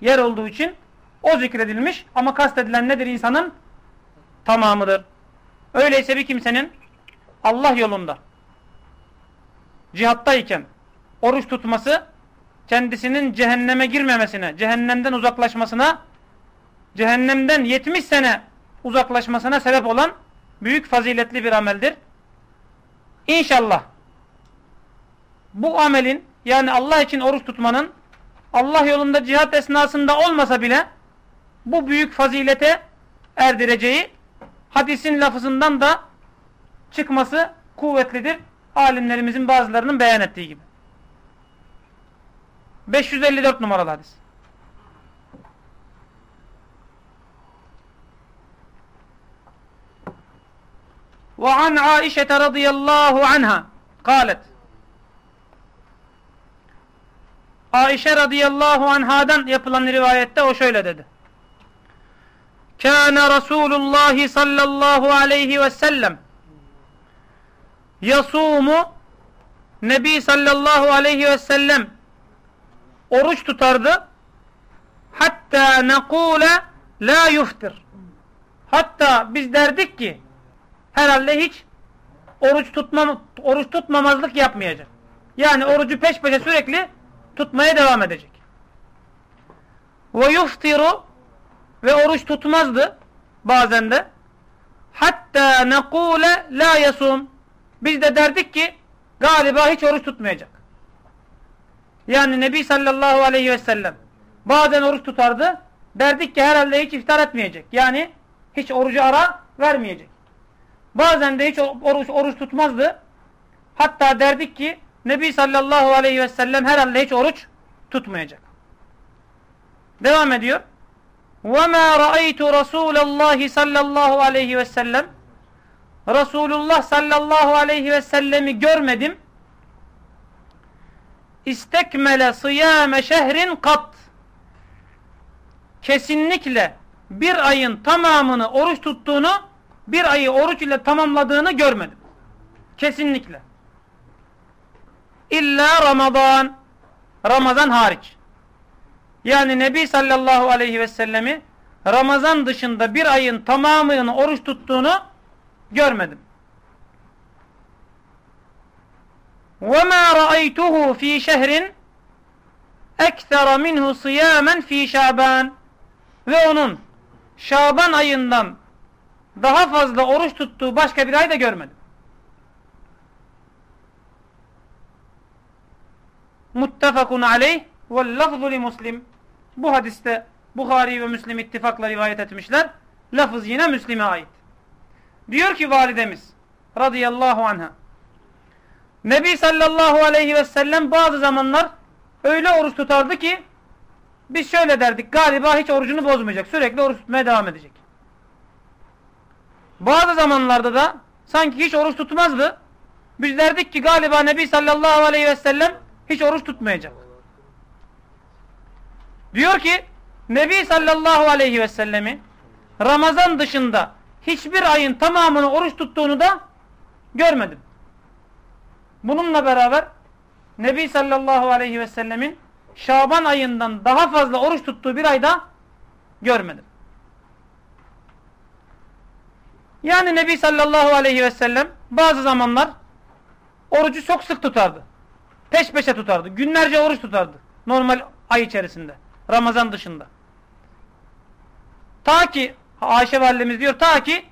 yer olduğu için o zikredilmiş ama kastedilen nedir insanın? Tamamıdır. Öyleyse bir kimsenin Allah yolunda cihattayken oruç tutması kendisinin cehenneme girmemesine, cehennemden uzaklaşmasına, cehennemden 70 sene uzaklaşmasına sebep olan büyük faziletli bir ameldir. İnşallah bu amelin yani Allah için oruç tutmanın Allah yolunda cihat esnasında olmasa bile bu büyük fazilete erdireceği hadisin lafızından da çıkması kuvvetlidir. Alimlerimizin bazılarının beyan ettiği gibi. 554 numaralı hadis. وعن عائشة رضي الله عنها قالت Ayşe radıyallahu anhadan yapılan rivayette o şöyle dedi. Kâne Resulullah sallallahu aleyhi ve sellem yasumu Nebi sallallahu aleyhi ve sellem oruç tutardı. Hatta nekule la yuftir. Hatta biz derdik ki herhalde hiç oruç tutmam oruç tutmamazlık yapmayacak. Yani orucu peş peşe sürekli tutmaya devam edecek. Ve yuftiru ve oruç tutmazdı bazen de. Hatta nekule la yasum. Biz de derdik ki galiba hiç oruç tutmayacak. Yani Nebi sallallahu aleyhi ve sellem bazen oruç tutardı. Derdik ki herhalde hiç iftar etmeyecek. Yani hiç orucu ara vermeyecek. Bazen de hiç oruç, oruç tutmazdı. Hatta derdik ki Nebi sallallahu aleyhi ve sellem herhalde hiç oruç tutmayacak. Devam ediyor. وَمَا رَأَيْتُ رَسُولَ اللّٰهِ sallallahu aleyhi ve sellem Resulullah sallallahu aleyhi ve sellemi görmedim. İstekmele sıyame şehrin kat. Kesinlikle bir ayın tamamını oruç tuttuğunu, bir ayı oruç ile tamamladığını görmedim. Kesinlikle. İlla Ramazan. Ramazan hariç. Yani Nebi sallallahu aleyhi ve sellemi Ramazan dışında bir ayın tamamını oruç tuttuğunu görmedim. وَمَا رَأَيْتُهُ ف۪ي شَهْرٍ اَكْثَرَ مِنْهُ صِيَامًا ف۪ي شَعْبًا Ve onun Şaban ayından daha fazla oruç tuttuğu başka bir ay da görmedim. Muttefakun aleyh ve lafzu li muslim. Bu hadiste Bukhari ve Müslim ittifakla rivayet etmişler. Lafız yine Müslim'e ait. Diyor ki validemiz radıyallahu anha. Nebi sallallahu aleyhi ve sellem bazı zamanlar öyle oruç tutardı ki biz şöyle derdik galiba hiç orucunu bozmayacak. Sürekli oruç tutmaya devam edecek. Bazı zamanlarda da sanki hiç oruç tutmazdı. Biz derdik ki galiba Nebi sallallahu aleyhi ve sellem hiç oruç tutmayacak. Diyor ki Nebi sallallahu aleyhi ve sellemi Ramazan dışında hiçbir ayın tamamını oruç tuttuğunu da görmedim. Bununla beraber Nebi sallallahu aleyhi ve sellemin Şaban ayından daha fazla oruç tuttuğu bir ayda görmedim. Yani Nebi sallallahu aleyhi ve sellem bazı zamanlar orucu çok sık tutardı. Peş peşe tutardı. Günlerce oruç tutardı. Normal ay içerisinde. Ramazan dışında. Ta ki Ayşe validemiz diyor ta ki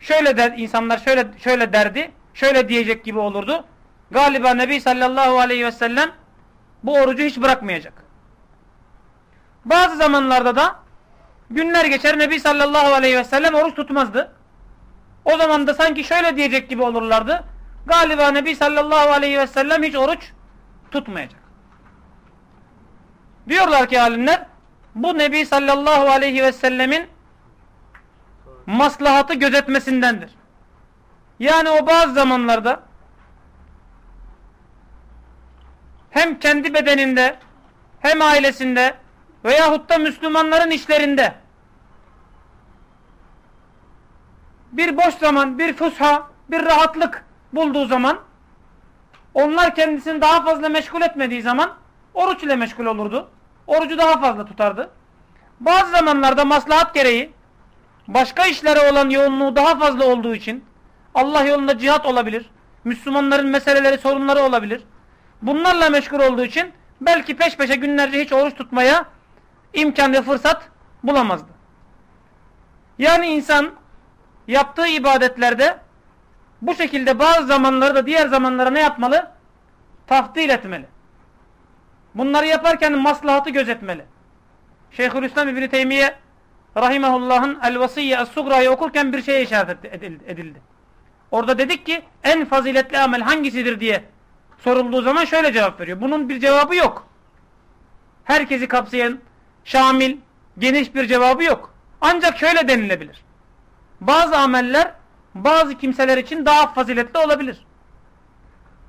şöyle der insanlar şöyle şöyle derdi. Şöyle diyecek gibi olurdu. Galiba Nebi sallallahu aleyhi ve sellem bu orucu hiç bırakmayacak. Bazı zamanlarda da günler geçer Nebi sallallahu aleyhi ve sellem oruç tutmazdı. O zaman da sanki şöyle diyecek gibi olurlardı. Galiba Nebi sallallahu aleyhi ve sellem hiç oruç tutmayacak. Diyorlar ki alimler bu Nebi sallallahu aleyhi ve sellemin maslahatı gözetmesindendir. Yani o bazı zamanlarda hem kendi bedeninde hem ailesinde veyahut da Müslümanların işlerinde bir boş zaman, bir fusha, bir rahatlık bulduğu zaman onlar kendisini daha fazla meşgul etmediği zaman oruç ile meşgul olurdu. Orucu daha fazla tutardı. Bazı zamanlarda maslahat gereği başka işlere olan yoğunluğu daha fazla olduğu için Allah yolunda cihat olabilir. Müslümanların meseleleri, sorunları olabilir. Bunlarla meşgul olduğu için belki peş peşe günlerce hiç oruç tutmaya imkan ve fırsat bulamazdı. Yani insan yaptığı ibadetlerde bu şekilde bazı zamanları da diğer zamanlara ne yapmalı? Taftil etmeli. Bunları yaparken maslahatı gözetmeli. Şeyhülislam İbni Teymiye Rahimahullah'ın El-Vasiyye Es-Sugra'yı okurken bir şeye işaret edildi. Orada dedik ki en faziletli amel hangisidir diye sorulduğu zaman şöyle cevap veriyor. Bunun bir cevabı yok. Herkesi kapsayan, şamil, geniş bir cevabı yok. Ancak şöyle denilebilir. Bazı ameller bazı kimseler için daha faziletli olabilir.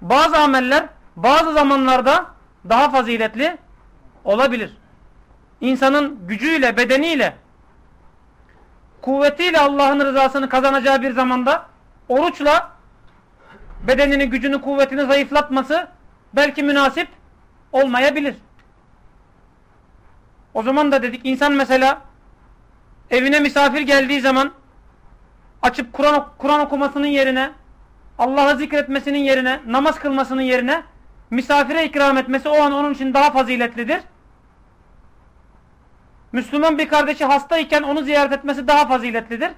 Bazı ameller bazı zamanlarda daha faziletli olabilir. İnsanın gücüyle, bedeniyle, kuvvetiyle Allah'ın rızasını kazanacağı bir zamanda oruçla bedenini, gücünü, kuvvetini zayıflatması belki münasip olmayabilir. O zaman da dedik insan mesela evine misafir geldiği zaman açıp Kur'an Kur okumasının yerine Allah'ı zikretmesinin yerine namaz kılmasının yerine misafire ikram etmesi o an onun için daha faziletlidir. Müslüman bir kardeşi hastayken onu ziyaret etmesi daha faziletlidir.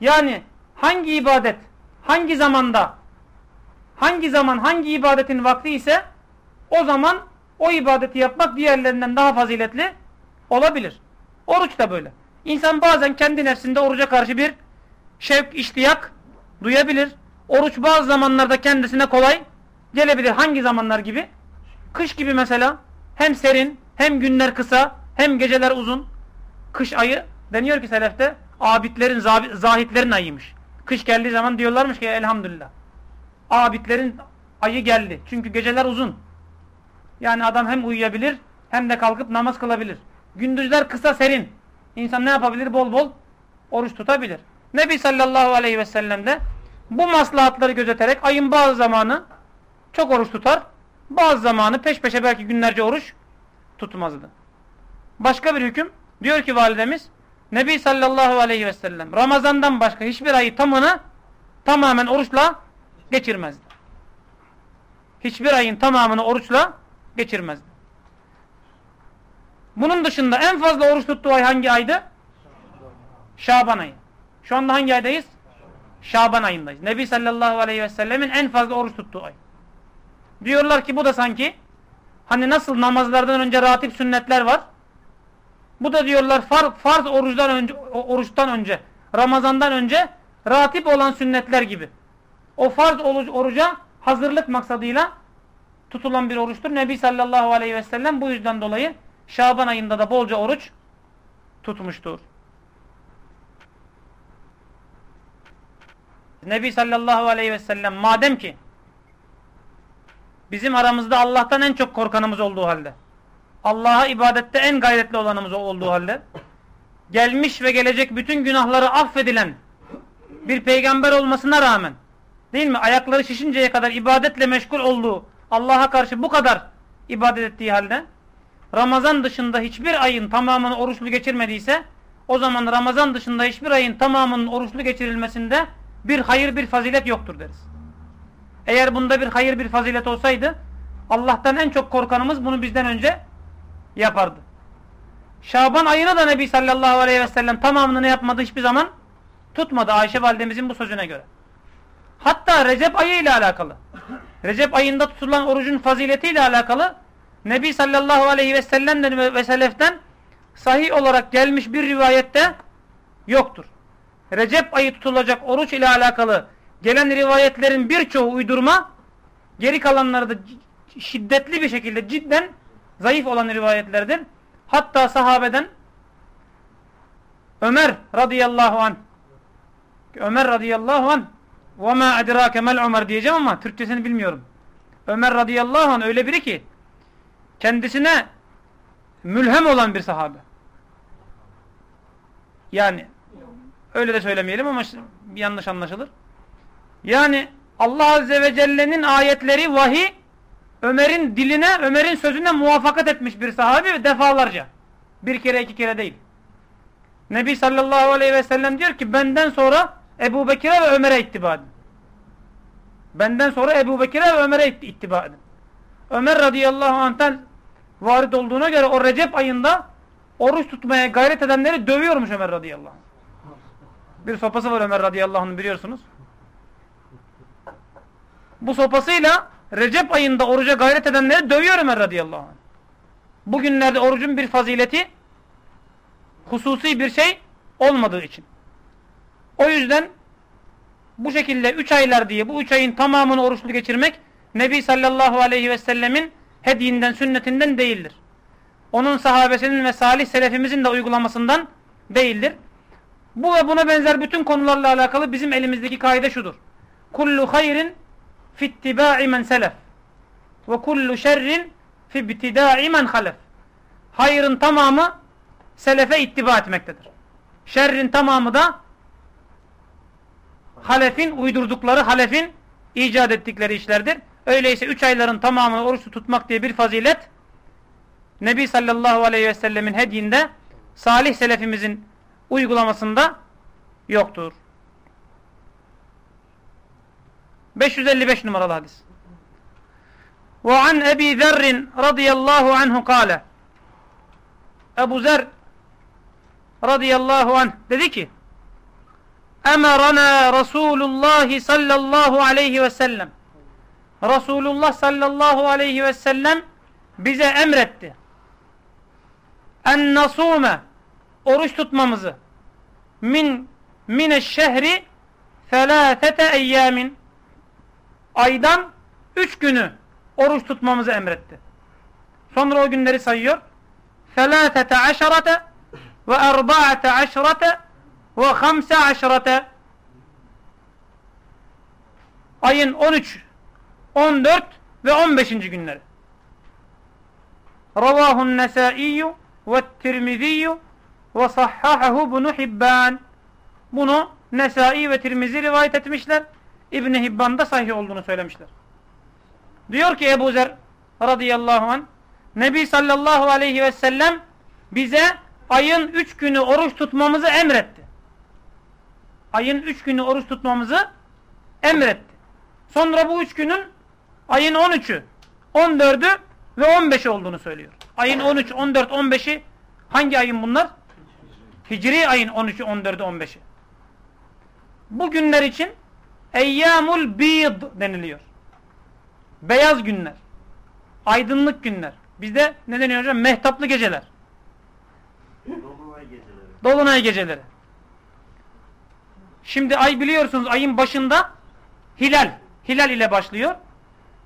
Yani hangi ibadet hangi zamanda hangi zaman hangi ibadetin vakti ise o zaman o ibadeti yapmak diğerlerinden daha faziletli olabilir. Oruç da böyle. İnsan bazen kendi nefsinde oruca karşı bir şevk, iştiyak duyabilir. Oruç bazı zamanlarda kendisine kolay gelebilir. Hangi zamanlar gibi? Kış gibi mesela. Hem serin, hem günler kısa, hem geceler uzun. Kış ayı deniyor ki selefte abidlerin, zahitlerin ayıymış. Kış geldiği zaman diyorlarmış ki elhamdülillah. Abidlerin ayı geldi. Çünkü geceler uzun. Yani adam hem uyuyabilir hem de kalkıp namaz kılabilir. Gündüzler kısa serin. İnsan ne yapabilir? Bol bol oruç tutabilir. Nebi sallallahu aleyhi ve sellem de bu maslahatları gözeterek ayın bazı zamanı çok oruç tutar. Bazı zamanı peş peşe belki günlerce oruç tutmazdı. Başka bir hüküm diyor ki validemiz Nebi sallallahu aleyhi ve sellem Ramazan'dan başka hiçbir ayı tamını tamamen oruçla geçirmezdi. Hiçbir ayın tamamını oruçla geçirmezdi. Bunun dışında en fazla oruç tuttuğu ay hangi aydı? Şaban ayı. Şu anda hangi aydayız? Şaban ayındayız. Nebi sallallahu aleyhi ve sellemin en fazla oruç tuttuğu ay. Diyorlar ki bu da sanki hani nasıl namazlardan önce ratip sünnetler var. Bu da diyorlar far, farz oruçtan önce, oruçtan önce, Ramazandan önce ratip olan sünnetler gibi. O farz oruca hazırlık maksadıyla tutulan bir oruçtur. Nebi sallallahu aleyhi ve sellem bu yüzden dolayı Şaban ayında da bolca oruç tutmuştur. Nebi sallallahu aleyhi ve sellem madem ki bizim aramızda Allah'tan en çok korkanımız olduğu halde Allah'a ibadette en gayretli olanımız olduğu halde gelmiş ve gelecek bütün günahları affedilen bir peygamber olmasına rağmen değil mi? Ayakları şişinceye kadar ibadetle meşgul olduğu Allah'a karşı bu kadar ibadet ettiği halde Ramazan dışında hiçbir ayın tamamını oruçlu geçirmediyse o zaman Ramazan dışında hiçbir ayın tamamının oruçlu geçirilmesinde bir hayır bir fazilet yoktur deriz. Eğer bunda bir hayır bir fazilet olsaydı Allah'tan en çok korkanımız bunu bizden önce yapardı. Şaban ayına da Nebi sallallahu aleyhi ve sellem tamamını ne yapmadı hiçbir zaman? Tutmadı Ayşe validemizin bu sözüne göre. Hatta Recep ayı ile alakalı. Recep ayında tutulan orucun faziletiyle alakalı Nebi sallallahu aleyhi ve sellem'den ve seleften sahih olarak gelmiş bir rivayette yoktur. Recep ayı tutulacak oruç ile alakalı gelen rivayetlerin birçoğu uydurma, geri kalanları da şiddetli bir şekilde cidden zayıf olan rivayetlerdir. Hatta sahabeden Ömer radıyallahu an Ömer radıyallahu an ve ma edrake mel Ömer diyeceğim ama Türkçesini bilmiyorum. Ömer radıyallahu an öyle biri ki kendisine mülhem olan bir sahabe. Yani öyle de söylemeyelim ama yanlış anlaşılır. Yani Allah Azze ve Celle'nin ayetleri vahiy Ömer'in diline, Ömer'in sözüne muvaffakat etmiş bir sahabe defalarca. Bir kere iki kere değil. Nebi sallallahu aleyhi ve sellem diyor ki benden sonra Ebu Bekir'e ve Ömer'e ittiba edin. Benden sonra Ebu Bekir'e ve Ömer'e ittiba edin. Ömer radıyallahu anh'tan varit olduğuna göre o Recep ayında oruç tutmaya gayret edenleri dövüyormuş Ömer radıyallahu anh. Bir sopası var Ömer radıyallahu anh'ın biliyorsunuz. Bu sopasıyla Recep ayında oruca gayret edenleri dövüyor Ömer radıyallahu anh. Bugünlerde orucun bir fazileti hususi bir şey olmadığı için. O yüzden bu şekilde üç aylar diye bu üç ayın tamamını oruçlu geçirmek Nebi sallallahu aleyhi ve sellemin hediyinden, sünnetinden değildir. Onun sahabesinin ve salih selefimizin de uygulamasından değildir. Bu ve buna benzer bütün konularla alakalı bizim elimizdeki kaide şudur. Kullu hayrin fittiba'i men selef ve kullu şerrin fibtida'i men halef. Hayrın tamamı selefe ittiba etmektedir. Şerrin tamamı da halefin uydurdukları, halefin icat ettikleri işlerdir. Öyleyse üç ayların tamamını oruç tutmak diye bir fazilet Nebi sallallahu aleyhi ve sellemin hediyinde salih selefimizin uygulamasında yoktur. 555 numaralı hadis. Ve an Ebi Zerrin radıyallahu anhu kâle Ebu Zer radıyallahu anh dedi ki Emerana Resulullah sallallahu aleyhi ve sellem Resulullah sallallahu aleyhi ve sellem bize emretti. En nasume oruç tutmamızı min mine şehri felâfete eyyamin aydan üç günü oruç tutmamızı emretti. Sonra o günleri sayıyor. Felâfete aşarate ve erba'ate aşrate ve hamse aşrate ayın 13 14 ve 15. günleri. Ravahun Nesai'yu ve Tirmiziyyu ve sahhahahu bunu Hibban. Bunu Nesai ve Tirmizi rivayet etmişler. İbn Hibban da sahih olduğunu söylemişler. Diyor ki Ebu Zer radıyallahu an Nebi sallallahu aleyhi ve sellem bize ayın üç günü oruç tutmamızı emretti. Ayın üç günü oruç tutmamızı emretti. Sonra bu üç günün ayın 13'ü, 14'ü ve 15'i olduğunu söylüyor. Ayın 13, 14, 15'i hangi ayın bunlar? Hicri ayın 13'ü, 14'ü, 15'i. Bu günler için Eyyamul Bid deniliyor. Beyaz günler. Aydınlık günler. Bizde ne deniyor hocam? Mehtaplı geceler. Dolunay geceleri. Dolunay geceleri. Şimdi ay biliyorsunuz ayın başında hilal. Hilal ile başlıyor.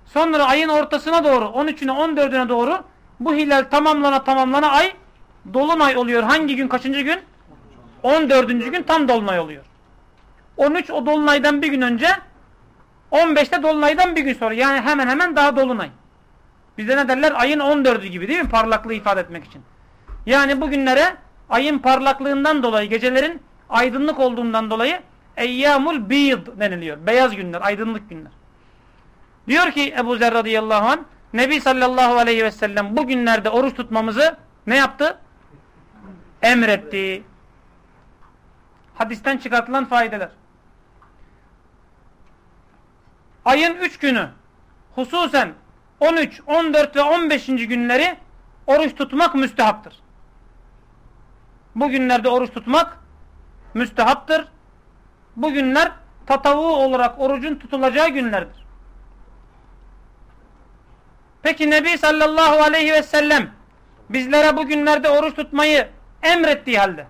Sonra ayın ortasına doğru 13'üne 14'üne doğru bu hilal tamamlana tamamlana ay dolunay oluyor. Hangi gün kaçıncı gün? 14. gün tam dolunay oluyor. 13 o dolunaydan bir gün önce 15'te dolunaydan bir gün sonra yani hemen hemen daha dolunay. Bizde ne derler? Ayın 14'ü gibi değil mi? Parlaklığı ifade etmek için. Yani bugünlere ayın parlaklığından dolayı, gecelerin aydınlık olduğundan dolayı eyyamul biyid deniliyor. Beyaz günler, aydınlık günler. Diyor ki Ebu Zer radıyallahu anh, Nebi sallallahu aleyhi ve sellem bu günlerde oruç tutmamızı ne yaptı? Emretti. Hadisten çıkartılan faydeler. Ayın 3 günü hususen 13, 14 ve 15. günleri oruç tutmak müstehaptır. Bu günlerde oruç tutmak müstehaptır. Bu günler tatavu olarak orucun tutulacağı günlerdir. Peki Nebi sallallahu aleyhi ve sellem bizlere bu günlerde oruç tutmayı emrettiği halde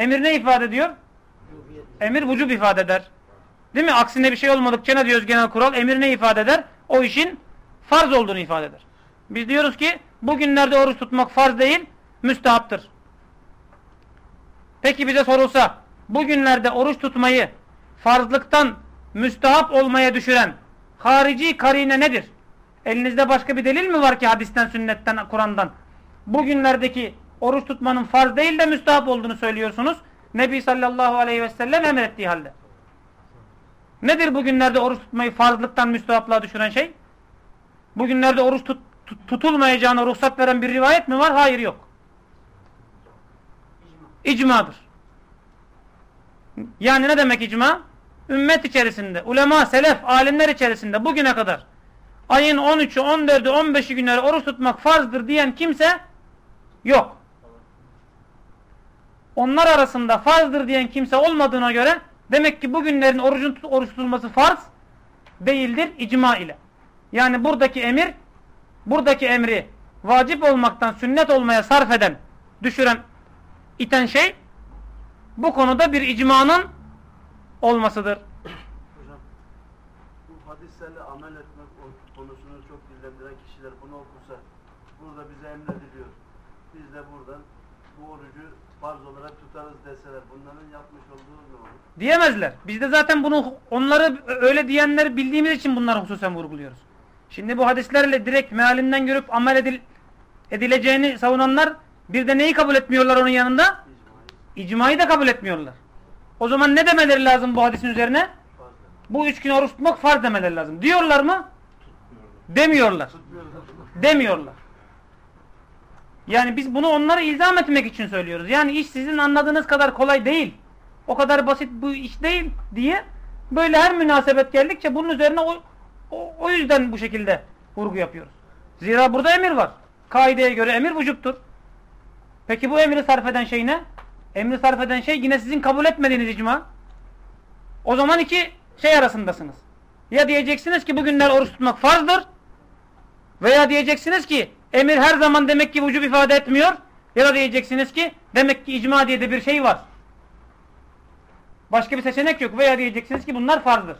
emir ne ifade ediyor? Emir vücub ifade eder. Değil mi? Aksine bir şey olmadıkça ne diyoruz genel kural? Emir ne ifade eder? O işin farz olduğunu ifade eder. Biz diyoruz ki bugünlerde oruç tutmak farz değil, müstehaptır. Peki bize sorulsa bugünlerde oruç tutmayı farzlıktan müstehap olmaya düşüren harici karine nedir? Elinizde başka bir delil mi var ki hadisten, sünnetten, Kur'an'dan? Bugünlerdeki oruç tutmanın farz değil de müstehap olduğunu söylüyorsunuz. Nebi sallallahu aleyhi ve sellem emrettiği halde. Nedir bugünlerde oruç tutmayı farzlıktan müstehaplığa düşüren şey? Bugünlerde oruç tut, tut, tutulmayacağına ruhsat veren bir rivayet mi var? Hayır yok. İcmadır. Yani ne demek icma? Ümmet içerisinde, ulema, selef, alimler içerisinde bugüne kadar ayın 13'ü, 14'ü, 15'i günleri oruç tutmak farzdır diyen kimse yok. Onlar arasında farzdır diyen kimse olmadığına göre demek ki bugünlerin orucun oruç tutulması farz değildir icma ile. Yani buradaki emir buradaki emri vacip olmaktan sünnet olmaya sarf eden, düşüren, iten şey bu konuda bir icmanın olmasıdır. Hocam bu hadislerle amel etmek konusunu çok dillendiren kişiler bunu okusa burada bize emrediliyor. Biz de buradan bu orucu farz olarak tutarız deseler bunların yapmış olduğu ne olur? Diyemezler. Biz de zaten bunu onları öyle diyenleri bildiğimiz için bunları hususen vurguluyoruz. Şimdi bu hadislerle direkt mealinden görüp amel edil, edileceğini savunanlar bir de neyi kabul etmiyorlar onun yanında? İcmayı İcmayı da kabul etmiyorlar. O zaman ne demeleri lazım bu hadisin üzerine? Bu üç gün oruç tutmak farz demeleri lazım. Diyorlar mı? Demiyorlar. Demiyorlar. Yani biz bunu onlara ilzam etmek için söylüyoruz. Yani iş sizin anladığınız kadar kolay değil. O kadar basit bu iş değil diye böyle her münasebet geldikçe bunun üzerine o, o, o yüzden bu şekilde vurgu yapıyoruz. Zira burada emir var. Kaideye göre emir vücuttur. Peki bu emri sarf eden şey ne? Emri sarf eden şey yine sizin kabul etmediğiniz icma. O zaman iki şey arasındasınız. Ya diyeceksiniz ki bugünler oruç tutmak farzdır. Veya diyeceksiniz ki emir her zaman demek ki vücub ifade etmiyor. Ya da diyeceksiniz ki demek ki icma diye de bir şey var. Başka bir seçenek yok. Veya diyeceksiniz ki bunlar farzdır.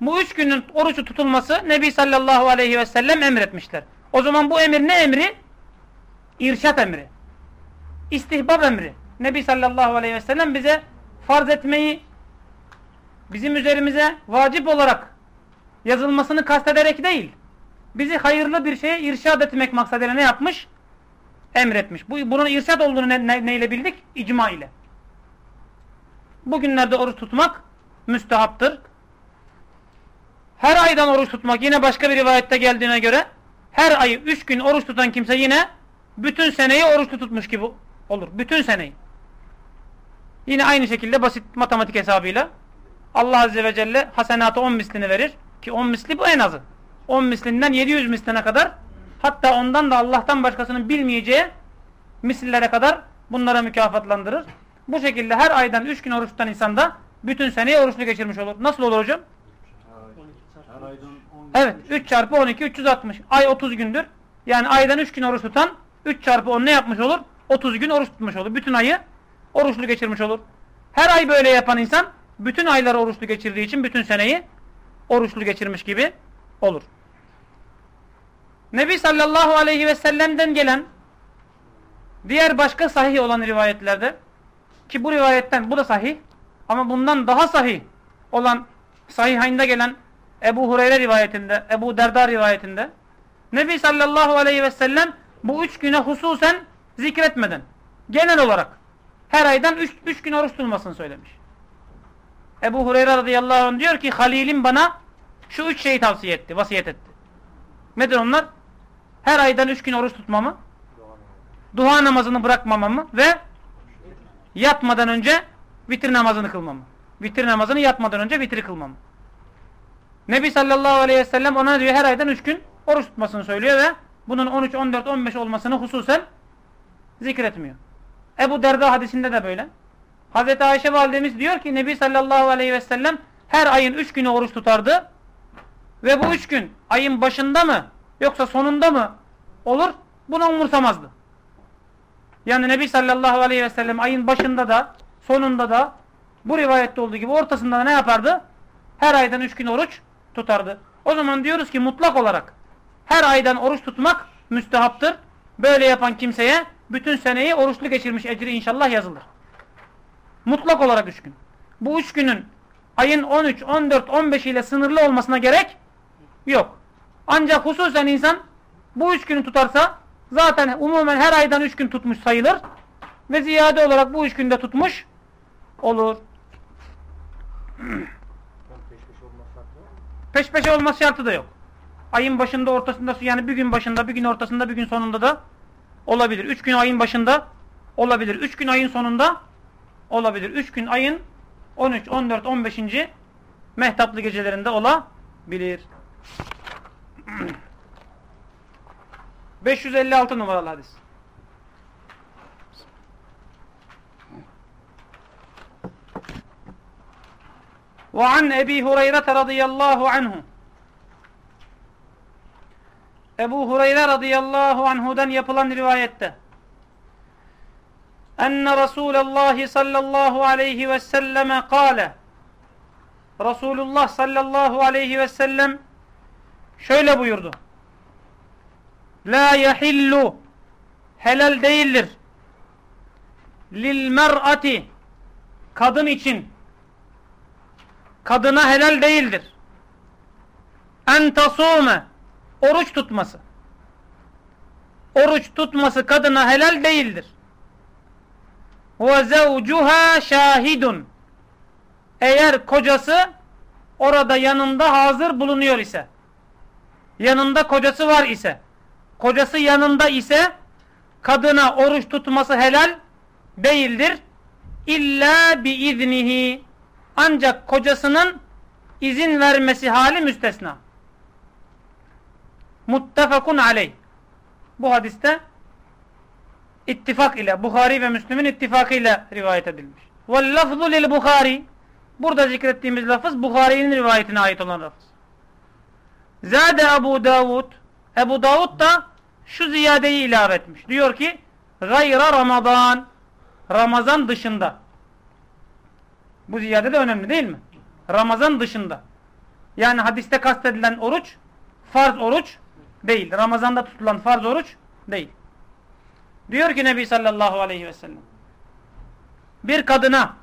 Bu üç günün orucu tutulması Nebi sallallahu aleyhi ve sellem emretmişler. O zaman bu emir ne emri? İrşat emri. İstihbab emri. Nebi sallallahu aleyhi ve sellem bize farz etmeyi bizim üzerimize vacip olarak yazılmasını kastederek değil. Bizi hayırlı bir şeye irşad etmek maksadıyla ne yapmış? Emretmiş. Bu, bunun irşad olduğunu ne, ne, neyle bildik? İcma ile. Bugünlerde oruç tutmak müstehaptır. Her aydan oruç tutmak yine başka bir rivayette geldiğine göre her ayı üç gün oruç tutan kimse yine bütün seneyi oruçlu tutmuş gibi olur. Bütün seneyi. Yine aynı şekilde basit matematik hesabıyla Allah Azze ve Celle hasenatı 10 mislini verir. Ki 10 misli bu en azı. 10 mislinden 700 misline kadar hatta ondan da Allah'tan başkasının bilmeyeceği misillere kadar bunlara mükafatlandırır. Bu şekilde her aydan 3 gün oruç tutan insan da bütün seneyi oruçlu geçirmiş olur. Nasıl olur hocam? Her aydan 10 Evet 3 çarpı 12 360. Ay 30 gündür. Yani aydan 3 gün oruç tutan 3 çarpı 10 ne yapmış olur? 30 gün oruç tutmuş olur. Bütün ayı oruçlu geçirmiş olur. Her ay böyle yapan insan bütün ayları oruçlu geçirdiği için bütün seneyi oruçlu geçirmiş gibi olur. Nebi sallallahu aleyhi ve sellem'den gelen diğer başka sahih olan rivayetlerde ki bu rivayetten bu da sahih ama bundan daha sahih olan sahihayinde gelen Ebu Hureyre rivayetinde, Ebu Derda rivayetinde Nebi sallallahu aleyhi ve sellem bu üç güne hususen zikretmeden genel olarak her aydan üç, üç gün oruç tutulmasını söylemiş. Ebu Hureyre radıyallahu anh diyor ki Halil'im bana şu üç şeyi tavsiye etti, vasiyet etti. Nedir onlar? Her aydan üç gün oruç tutmamı, duha namazını bırakmamamı ve yatmadan önce vitir namazını kılmamı. Vitir namazını yatmadan önce vitri kılmamı. Nebi sallallahu aleyhi ve sellem ona diyor her aydan üç gün oruç tutmasını söylüyor ve bunun 13, 14, 15 olmasını hususen zikretmiyor. Ebu Derda hadisinde de böyle. Hazreti Ayşe validemiz diyor ki Nebi sallallahu aleyhi ve sellem her ayın üç günü oruç tutardı. Ve bu üç gün ayın başında mı yoksa sonunda mı olur bunu umursamazdı. Yani Nebi sallallahu aleyhi ve sellem ayın başında da sonunda da bu rivayette olduğu gibi ortasında da ne yapardı? Her aydan üç gün oruç tutardı. O zaman diyoruz ki mutlak olarak her aydan oruç tutmak müstehaptır. Böyle yapan kimseye bütün seneyi oruçlu geçirmiş ecri inşallah yazılır. Mutlak olarak üç gün. Bu üç günün ayın 13, 14, 15 ile sınırlı olmasına gerek yok. Ancak hususen insan bu üç günü tutarsa zaten umumen her aydan üç gün tutmuş sayılır. Ve ziyade olarak bu üç günde tutmuş olur. Peş peşe olması şartı da yok. Ayın başında ortasında yani bir gün başında bir gün ortasında bir gün sonunda da olabilir. Üç gün ayın başında olabilir. Üç gün ayın sonunda olabilir. Üç gün ayın 13, 14, 15. mehtaplı gecelerinde olabilir. 556 numaralı hadis. وعن أبي هريرة رضي الله عنه Ebu Hureyre radıyallahu anhudan yapılan rivayette enne Resulallah sallallahu aleyhi ve selleme kâle Resulullah sallallahu aleyhi ve sellem şöyle buyurdu La yahillu helal değildir lil mer'ati kadın için kadına helal değildir en tasume oruç tutması. Oruç tutması kadına helal değildir. Ve zevcuha şahidun. Eğer kocası orada yanında hazır bulunuyor ise, yanında kocası var ise, kocası yanında ise kadına oruç tutması helal değildir. İlla bi iznihi. Ancak kocasının izin vermesi hali müstesna muttefakun aleyh. Bu hadiste ittifak ile Bukhari ve Müslüm'ün ittifakıyla rivayet edilmiş. Ve lafzu lil Bukhari burada zikrettiğimiz lafız Bukhari'nin rivayetine ait olan lafız. Zade Ebu Davud Ebu Davud da şu ziyadeyi ilave etmiş. Diyor ki gayra Ramazan Ramazan dışında. Bu ziyade de önemli değil mi? Ramazan dışında. Yani hadiste kastedilen oruç farz oruç değil. Ramazanda tutulan farz oruç değil. Diyor ki Nebi sallallahu aleyhi ve sellem bir kadına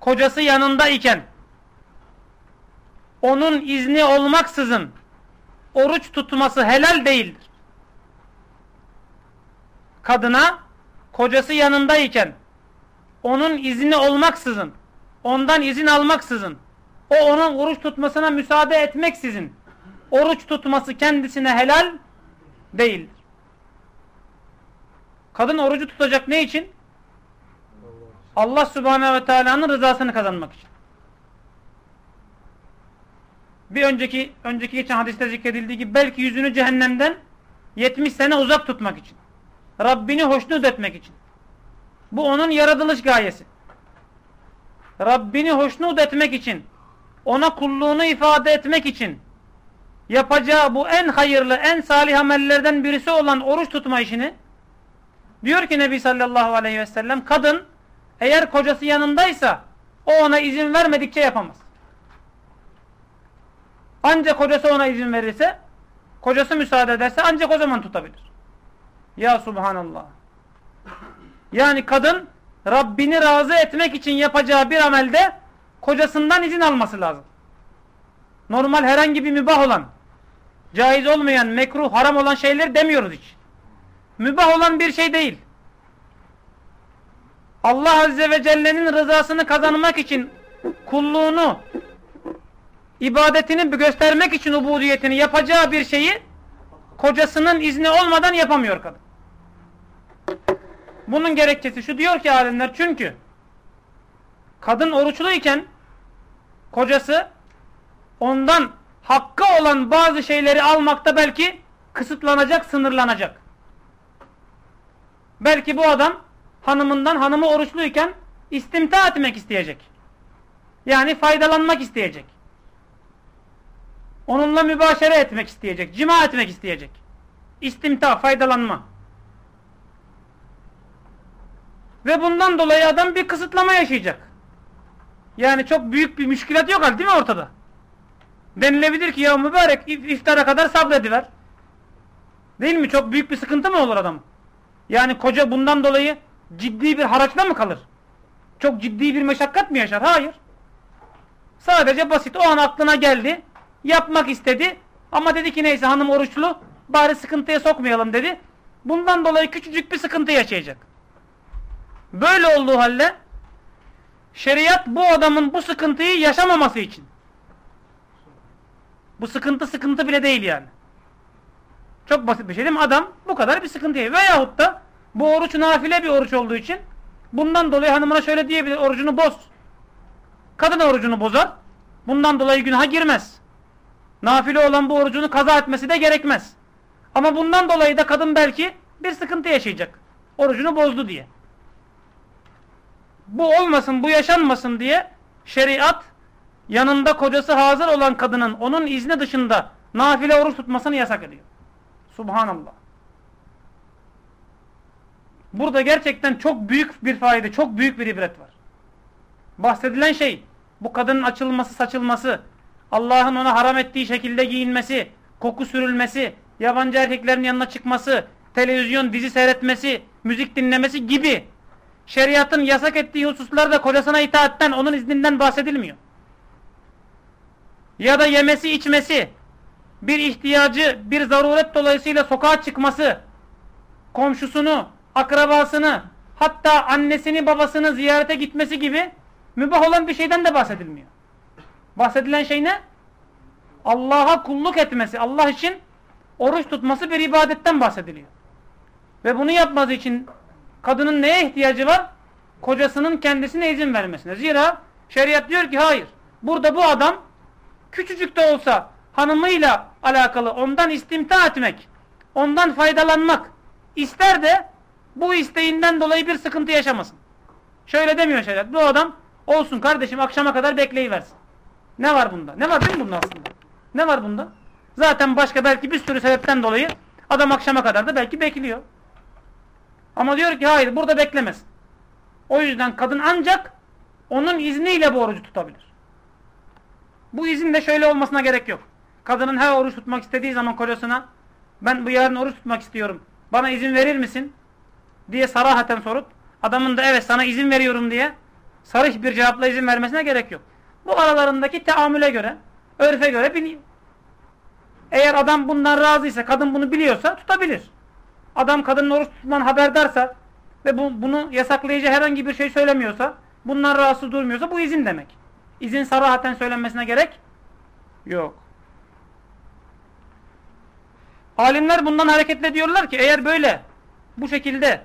kocası yanında iken onun izni olmaksızın oruç tutması helal değildir. Kadına kocası yanındayken onun izni olmaksızın ondan izin almaksızın o onun oruç tutmasına müsaade etmeksizin oruç tutması kendisine helal değildir. Kadın orucu tutacak ne için? Allah Subhanahu ve Teala'nın rızasını kazanmak için. Bir önceki önceki geçen hadiste zikredildiği gibi belki yüzünü cehennemden 70 sene uzak tutmak için. Rabbini hoşnut etmek için. Bu onun yaratılış gayesi. Rabbini hoşnut etmek için, ona kulluğunu ifade etmek için yapacağı bu en hayırlı, en salih amellerden birisi olan oruç tutma işini diyor ki Nebi sallallahu aleyhi ve sellem kadın eğer kocası yanındaysa o ona izin vermedikçe yapamaz. Ancak kocası ona izin verirse kocası müsaade ederse ancak o zaman tutabilir. Ya subhanallah. Yani kadın Rabbini razı etmek için yapacağı bir amelde kocasından izin alması lazım. normal herhangi bir mübah olan, caiz olmayan, mekruh, haram olan şeyler demiyoruz hiç. Mübah olan bir şey değil. Allah Azze ve Celle'nin rızasını kazanmak için kulluğunu, ibadetini göstermek için ubudiyetini yapacağı bir şeyi kocasının izni olmadan yapamıyor kadın. Bunun gerekçesi şu diyor ki alimler çünkü kadın oruçluyken kocası ondan hakkı olan bazı şeyleri almakta belki kısıtlanacak, sınırlanacak. Belki bu adam hanımından hanımı oruçluyken istimta etmek isteyecek. Yani faydalanmak isteyecek. Onunla mübaşere etmek isteyecek. Cima etmek isteyecek. İstimta, faydalanma. Ve bundan dolayı adam bir kısıtlama yaşayacak. Yani çok büyük bir müşkilat yok değil mi ortada? Denilebilir ki ya mübarek iftara kadar sabrediver. Değil mi? Çok büyük bir sıkıntı mı olur adam? Yani koca bundan dolayı ciddi bir haraçla mı kalır? Çok ciddi bir meşakkat mı yaşar? Hayır. Sadece basit o an aklına geldi. Yapmak istedi. Ama dedi ki neyse hanım oruçlu. Bari sıkıntıya sokmayalım dedi. Bundan dolayı küçücük bir sıkıntı yaşayacak. Böyle olduğu halde şeriat bu adamın bu sıkıntıyı yaşamaması için bu sıkıntı sıkıntı bile değil yani. Çok basit bir şey değil mi? Adam bu kadar bir sıkıntı yaşıyor. Veyahut da bu oruç nafile bir oruç olduğu için bundan dolayı hanımına şöyle diyebilir. Orucunu boz. Kadın orucunu bozar. Bundan dolayı günaha girmez. Nafile olan bu orucunu kaza etmesi de gerekmez. Ama bundan dolayı da kadın belki bir sıkıntı yaşayacak. Orucunu bozdu diye. Bu olmasın, bu yaşanmasın diye şeriat yanında kocası hazır olan kadının onun izni dışında nafile oruç tutmasını yasak ediyor. Subhanallah. Burada gerçekten çok büyük bir fayda, çok büyük bir ibret var. Bahsedilen şey, bu kadının açılması, saçılması, Allah'ın ona haram ettiği şekilde giyinmesi, koku sürülmesi, yabancı erkeklerin yanına çıkması, televizyon, dizi seyretmesi, müzik dinlemesi gibi şeriatın yasak ettiği hususlarda kocasına itaatten, onun izninden bahsedilmiyor. Ya da yemesi, içmesi, bir ihtiyacı, bir zaruret dolayısıyla sokağa çıkması, komşusunu, akrabasını, hatta annesini, babasını ziyarete gitmesi gibi mübah olan bir şeyden de bahsedilmiyor. Bahsedilen şey ne? Allah'a kulluk etmesi, Allah için oruç tutması bir ibadetten bahsediliyor. Ve bunu yapması için kadının neye ihtiyacı var? Kocasının kendisine izin vermesine. Zira şeriat diyor ki hayır. Burada bu adam küçücük de olsa hanımıyla alakalı ondan istimta etmek, ondan faydalanmak ister de bu isteğinden dolayı bir sıkıntı yaşamasın. Şöyle demiyor şeriat. Bu adam olsun kardeşim akşama kadar bekleyiversin. Ne var bunda? Ne var değil mi bunda aslında? Ne var bunda? Zaten başka belki bir sürü sebepten dolayı adam akşama kadar da belki bekliyor. Ama diyor ki hayır burada beklemez. O yüzden kadın ancak onun izniyle bu orucu tutabilir. Bu izin de şöyle olmasına gerek yok. Kadının her oruç tutmak istediği zaman kocasına ben bu yarın oruç tutmak istiyorum. Bana izin verir misin? diye sarahaten sorup adamın da evet sana izin veriyorum diye sarış bir cevapla izin vermesine gerek yok. Bu aralarındaki teamüle göre, örfe göre biliyor. Eğer adam bundan razıysa, kadın bunu biliyorsa tutabilir. Adam kadının oruç tutman haberdarsa ve bu, bunu yasaklayıcı herhangi bir şey söylemiyorsa, bundan rahatsız durmuyorsa bu izin demek. İzin sarahaten söylenmesine gerek yok. Alimler bundan hareketle diyorlar ki eğer böyle bu şekilde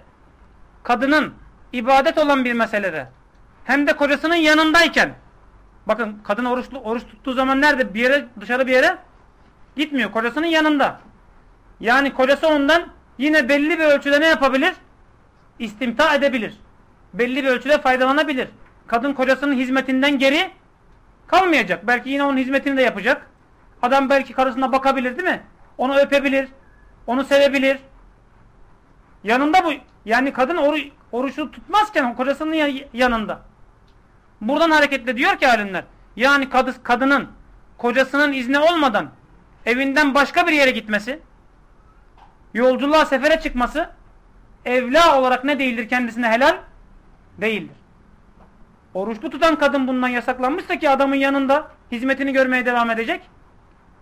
kadının ibadet olan bir meselede hem de kocasının yanındayken bakın kadın oruçlu, oruç tuttuğu zaman nerede? Bir yere dışarı bir yere gitmiyor. Kocasının yanında. Yani kocası ondan yine belli bir ölçüde ne yapabilir? İstimta edebilir. Belli bir ölçüde faydalanabilir. Kadın kocasının hizmetinden geri kalmayacak. Belki yine onun hizmetini de yapacak. Adam belki karısına bakabilir değil mi? Onu öpebilir. Onu sevebilir. Yanında bu. Yani kadın oru, oruçlu tutmazken kocasının yanında. Buradan hareketle diyor ki alimler. Yani kadı, kadının kocasının izni olmadan evinden başka bir yere gitmesi, yolculuğa sefere çıkması evla olarak ne değildir kendisine helal? Değildir. Oruçlu tutan kadın bundan yasaklanmışsa ki adamın yanında hizmetini görmeye devam edecek.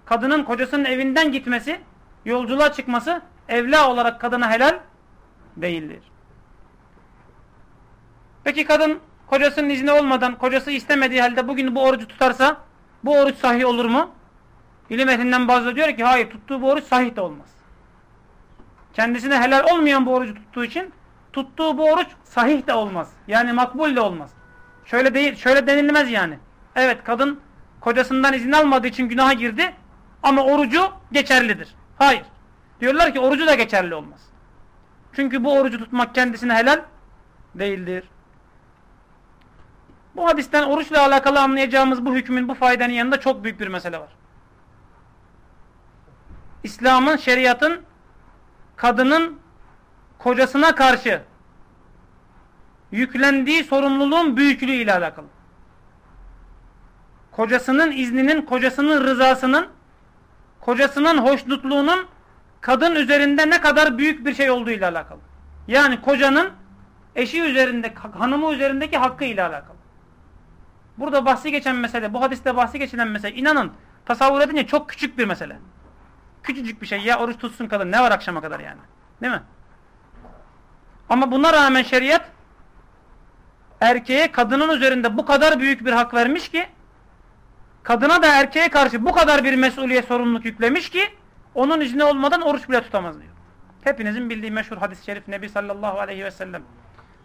Kadının kocasının evinden gitmesi, yolculuğa çıkması evla olarak kadına helal değildir. Peki kadın kocasının izni olmadan, kocası istemediği halde bugün bu orucu tutarsa bu oruç sahih olur mu? İlim ehlinden bazıları diyor ki hayır tuttuğu bu oruç sahih de olmaz. Kendisine helal olmayan bu orucu tuttuğu için tuttuğu bu oruç sahih de olmaz. Yani makbul de olmaz. Şöyle değil, şöyle denilmez yani. Evet kadın kocasından izin almadığı için günaha girdi ama orucu geçerlidir. Hayır. Diyorlar ki orucu da geçerli olmaz. Çünkü bu orucu tutmak kendisine helal değildir. Bu hadisten oruçla alakalı anlayacağımız bu hükmün, bu faydanın yanında çok büyük bir mesele var. İslam'ın, şeriatın kadının kocasına karşı yüklendiği sorumluluğun büyüklüğü ile alakalı. Kocasının izninin, kocasının rızasının, kocasının hoşnutluğunun kadın üzerinde ne kadar büyük bir şey olduğu ile alakalı. Yani kocanın eşi üzerinde, hanımı üzerindeki hakkı ile alakalı Burada bahsi geçen mesele, bu hadiste bahsi geçilen mesele inanın tasavvur edince çok küçük bir mesele. Küçücük bir şey ya oruç tutsun kadın ne var akşama kadar yani. Değil mi? Ama buna rağmen şeriat erkeğe kadının üzerinde bu kadar büyük bir hak vermiş ki kadına da erkeğe karşı bu kadar bir mesuliyet sorumluluk yüklemiş ki onun izni olmadan oruç bile tutamaz diyor. Hepinizin bildiği meşhur hadis-i şerif Nebi sallallahu aleyhi ve sellem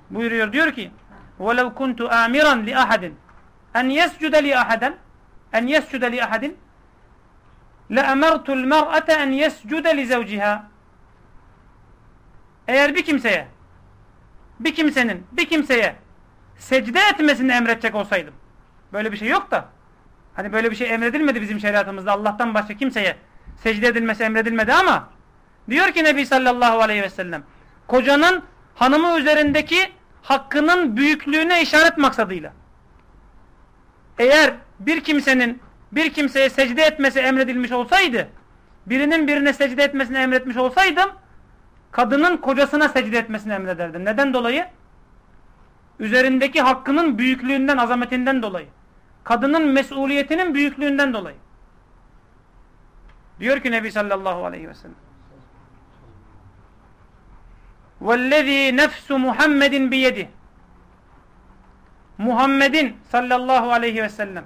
buyuruyor diyor ki وَلَوْ كُنْتُ آمِرًا لِأَحَدٍ en yescude li ahaden en yescude li ahadin. Le'emertul mer'ate en yescude li zevciha eğer bir kimseye bir kimsenin bir kimseye secde etmesini emredecek olsaydım böyle bir şey yok da hani böyle bir şey emredilmedi bizim şeriatımızda Allah'tan başka kimseye secde edilmesi emredilmedi ama diyor ki Nebi sallallahu aleyhi ve sellem kocanın hanımı üzerindeki hakkının büyüklüğüne işaret maksadıyla eğer bir kimsenin bir kimseye secde etmesi emredilmiş olsaydı, birinin birine secde etmesini emretmiş olsaydım, kadının kocasına secde etmesini emrederdim. Neden dolayı? Üzerindeki hakkının büyüklüğünden, azametinden dolayı. Kadının mesuliyetinin büyüklüğünden dolayı. Diyor ki Nebi sallallahu aleyhi ve sellem. وَالَّذ۪ي نَفْسُ مُحَمَّدٍ بِيَدِهِ Muhammed'in sallallahu aleyhi ve sellem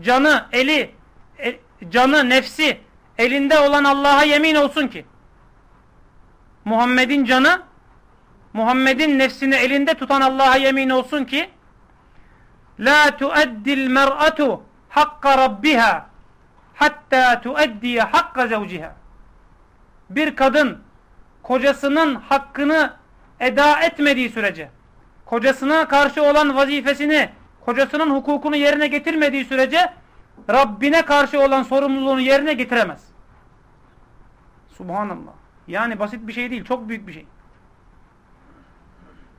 canı, eli, e, canı, nefsi elinde olan Allah'a yemin olsun ki Muhammed'in canı Muhammed'in nefsini elinde tutan Allah'a yemin olsun ki La tuaddil mer'atu hakka rabbiha hatta tuaddiye hakka zevciha. Bir kadın kocasının hakkını eda etmediği sürece kocasına karşı olan vazifesini, kocasının hukukunu yerine getirmediği sürece Rabbine karşı olan sorumluluğunu yerine getiremez. Subhanallah. Yani basit bir şey değil, çok büyük bir şey.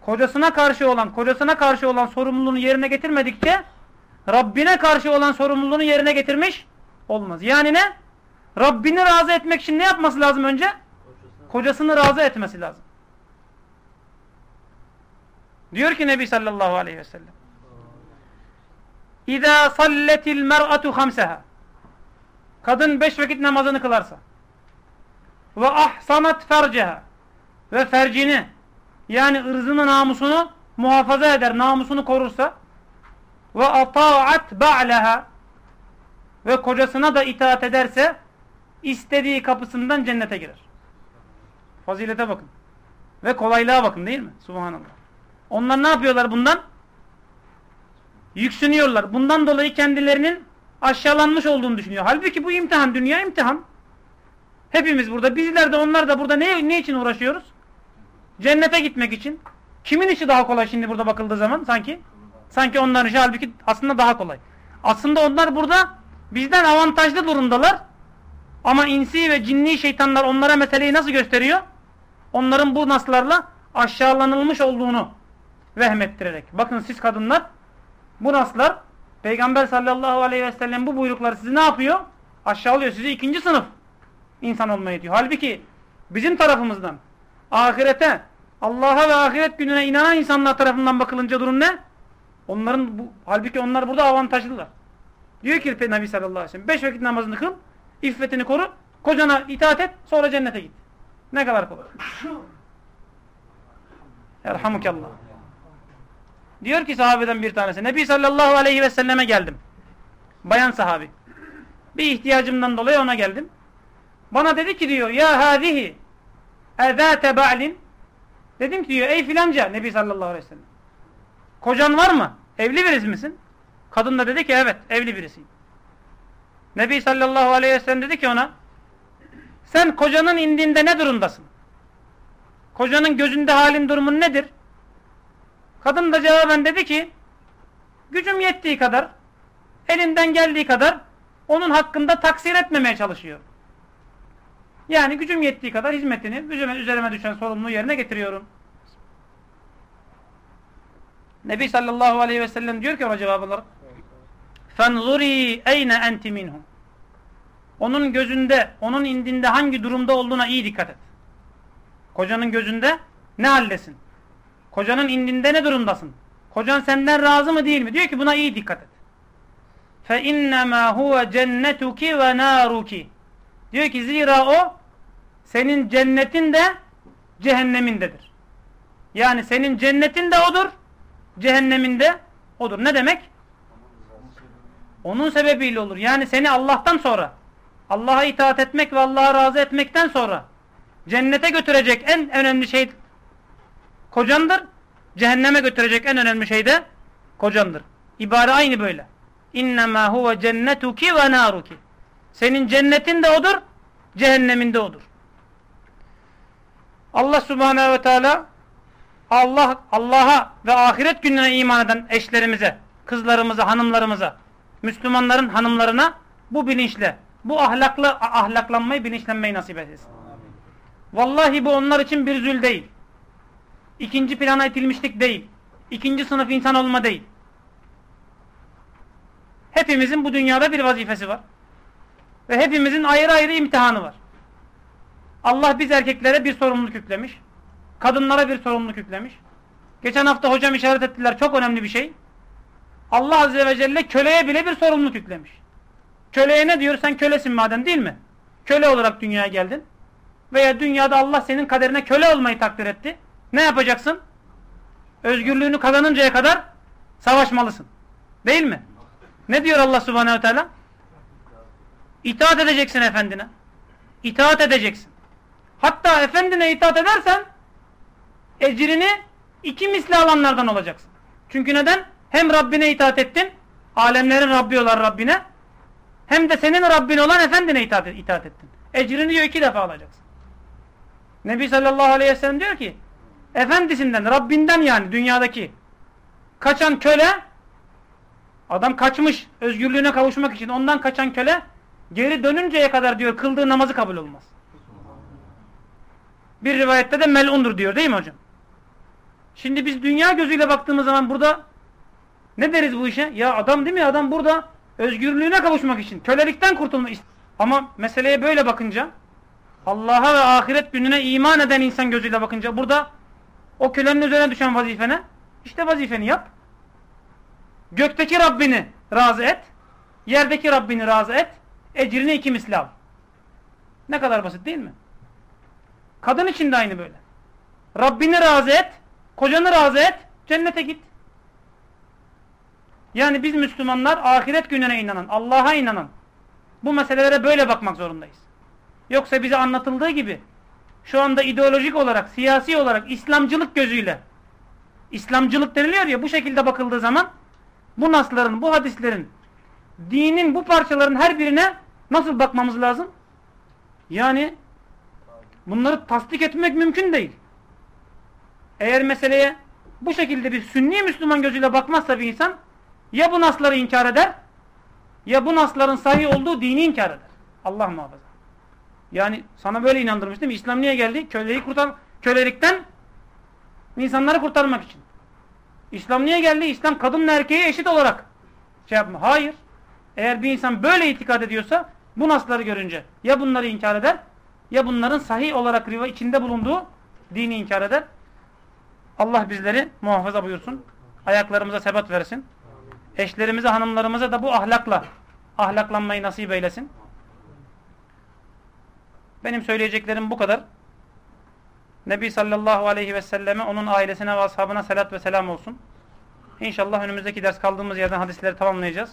Kocasına karşı olan, kocasına karşı olan sorumluluğunu yerine getirmedikçe Rabbine karşı olan sorumluluğunu yerine getirmiş olmaz. Yani ne? Rabbini razı etmek için ne yapması lazım önce? Kocasını razı etmesi lazım. Diyor ki Nebi sallallahu aleyhi ve sellem. İza salletil mer'atu hamseha. Kadın beş vakit namazını kılarsa. Ve ahsanat ferceha. Ve fercini yani ırzını namusunu muhafaza eder, namusunu korursa. Ve ata'at ba'leha. Ve kocasına da itaat ederse istediği kapısından cennete girer. Fazilete bakın. Ve kolaylığa bakın değil mi? Subhanallah. Onlar ne yapıyorlar bundan? Yüksünüyorlar. Bundan dolayı kendilerinin aşağılanmış olduğunu düşünüyor. Halbuki bu imtihan, dünya imtihan. Hepimiz burada, bizler de onlar da burada ne, ne için uğraşıyoruz? Cennete gitmek için. Kimin işi daha kolay şimdi burada bakıldığı zaman sanki? Sanki onların işi halbuki aslında daha kolay. Aslında onlar burada bizden avantajlı durumdalar. Ama insi ve cinni şeytanlar onlara meseleyi nasıl gösteriyor? Onların bu naslarla aşağılanılmış olduğunu vehmettirerek. Bakın siz kadınlar bu naslar Peygamber sallallahu aleyhi ve sellem bu buyrukları sizi ne yapıyor? Aşağılıyor. Sizi ikinci sınıf insan olmayı diyor. Halbuki bizim tarafımızdan ahirete Allah'a ve ahiret gününe inanan insanlar tarafından bakılınca durum ne? Onların bu, halbuki onlar burada avantajlılar. Diyor ki Nebi sallallahu aleyhi ve sellem beş vakit namazını kıl, iffetini koru, kocana itaat et, sonra cennete git. Ne kadar kolay. [laughs] Erhamukallah. Diyor ki sahabeden bir tanesi, Nebi sallallahu aleyhi ve selleme geldim. Bayan sahabi. Bir ihtiyacımdan dolayı ona geldim. Bana dedi ki diyor, ya hadihi ezâte ba'lin. Dedim ki diyor, ey filanca Nebi sallallahu aleyhi ve sellem. Kocan var mı? Evli birisi misin? Kadın da dedi ki evet evli birisiyim. Nebi sallallahu aleyhi ve sellem dedi ki ona sen kocanın indiğinde ne durumdasın? Kocanın gözünde halin durumun nedir? Kadın da cevaben dedi ki gücüm yettiği kadar elinden geldiği kadar onun hakkında taksir etmemeye çalışıyor. Yani gücüm yettiği kadar hizmetini üzerime, üzerime düşen sorumluluğu yerine getiriyorum. Nebi sallallahu aleyhi ve sellem diyor ki ona cevap olarak فَنْظُرِي اَيْنَ اَنْتِ مِنْهُمْ Onun gözünde, onun indinde hangi durumda olduğuna iyi dikkat et. Kocanın gözünde ne haldesin? Kocanın indinde ne durumdasın? Kocan senden razı mı değil mi? Diyor ki buna iyi dikkat et. فَاِنَّمَا هُوَ جَنَّتُكِ وَنَارُكِ Diyor ki zira o senin cennetin de cehennemindedir. Yani senin cennetin de odur, cehennemin de odur. Ne demek? Onun sebebiyle olur. Yani seni Allah'tan sonra, Allah'a itaat etmek ve Allah'a razı etmekten sonra cennete götürecek en önemli şey kocandır. Cehenneme götürecek en önemli şey de kocandır. İbare aynı böyle. İnnemâ huve cennetuki ve naruki. Senin cennetin de odur, cehennemin de odur. Allah Subhanahu ve Teala Allah Allah'a ve ahiret gününe iman eden eşlerimize, kızlarımıza, hanımlarımıza, Müslümanların hanımlarına bu bilinçle, bu ahlaklı ahlaklanmayı, bilinçlenmeyi nasip etsin. Vallahi bu onlar için bir zül değil. İkinci plana itilmişlik değil. İkinci sınıf insan olma değil. Hepimizin bu dünyada bir vazifesi var. Ve hepimizin ayrı ayrı imtihanı var. Allah biz erkeklere bir sorumluluk yüklemiş. Kadınlara bir sorumluluk yüklemiş. Geçen hafta hocam işaret ettiler. Çok önemli bir şey. Allah Azze ve Celle köleye bile bir sorumluluk yüklemiş. Köleye ne diyor? Sen kölesin madem değil mi? Köle olarak dünyaya geldin. Veya dünyada Allah senin kaderine köle olmayı takdir etti. Ne yapacaksın? Özgürlüğünü kazanıncaya kadar savaşmalısın. Değil mi? Ne diyor Allah Subhanahu Teala? İtaat edeceksin efendine. İtaat edeceksin. Hatta efendine itaat edersen ecrini iki misli alanlardan olacaksın. Çünkü neden? Hem Rabbine itaat ettin, alemlerin Rabbi olan Rabbine, hem de senin Rabbin olan efendine itaat, itaat ettin. Ecrini diyor iki defa alacaksın. Nebi sallallahu aleyhi ve sellem diyor ki, efendisinden, Rabbinden yani dünyadaki kaçan köle, adam kaçmış özgürlüğüne kavuşmak için ondan kaçan köle, geri dönünceye kadar diyor kıldığı namazı kabul olmaz. Bir rivayette de melundur diyor değil mi hocam? Şimdi biz dünya gözüyle baktığımız zaman burada ne deriz bu işe? Ya adam değil mi? Adam burada özgürlüğüne kavuşmak için, kölelikten kurtulmak için. Ama meseleye böyle bakınca Allah'a ve ahiret gününe iman eden insan gözüyle bakınca burada o kölenin üzerine düşen vazifene işte vazifeni yap. Gökteki Rabbini razı et. Yerdeki Rabbini razı et. Ecrini iki misli al. Ne kadar basit değil mi? Kadın için de aynı böyle. Rabbini razı et. Kocanı razı et. Cennete git. Yani biz Müslümanlar ahiret gününe inanan, Allah'a inanan bu meselelere böyle bakmak zorundayız. Yoksa bize anlatıldığı gibi şu anda ideolojik olarak, siyasi olarak İslamcılık gözüyle İslamcılık deniliyor ya bu şekilde bakıldığı zaman bu nasların, bu hadislerin dinin bu parçaların her birine nasıl bakmamız lazım? Yani bunları tasdik etmek mümkün değil. Eğer meseleye bu şekilde bir sünni Müslüman gözüyle bakmazsa bir insan ya bu nasları inkar eder ya bu nasların sahih olduğu dini inkar eder. Allah muhafaza. Yani sana böyle inandırmış değil mi? İslam niye geldi? Köleyi kurtar, kölelikten insanları kurtarmak için. İslam niye geldi? İslam kadınla erkeği eşit olarak şey yapma. Hayır. Eğer bir insan böyle itikad ediyorsa bu nasları görünce ya bunları inkar eder ya bunların sahih olarak riva içinde bulunduğu dini inkar eder. Allah bizleri muhafaza buyursun. ayaklarımıza sebat versin. Eşlerimize, hanımlarımıza da bu ahlakla ahlaklanmayı nasip eylesin. Benim söyleyeceklerim bu kadar. Nebi sallallahu aleyhi ve selleme, onun ailesine ve ashabına selat ve selam olsun. İnşallah önümüzdeki ders kaldığımız yerden hadisleri tamamlayacağız.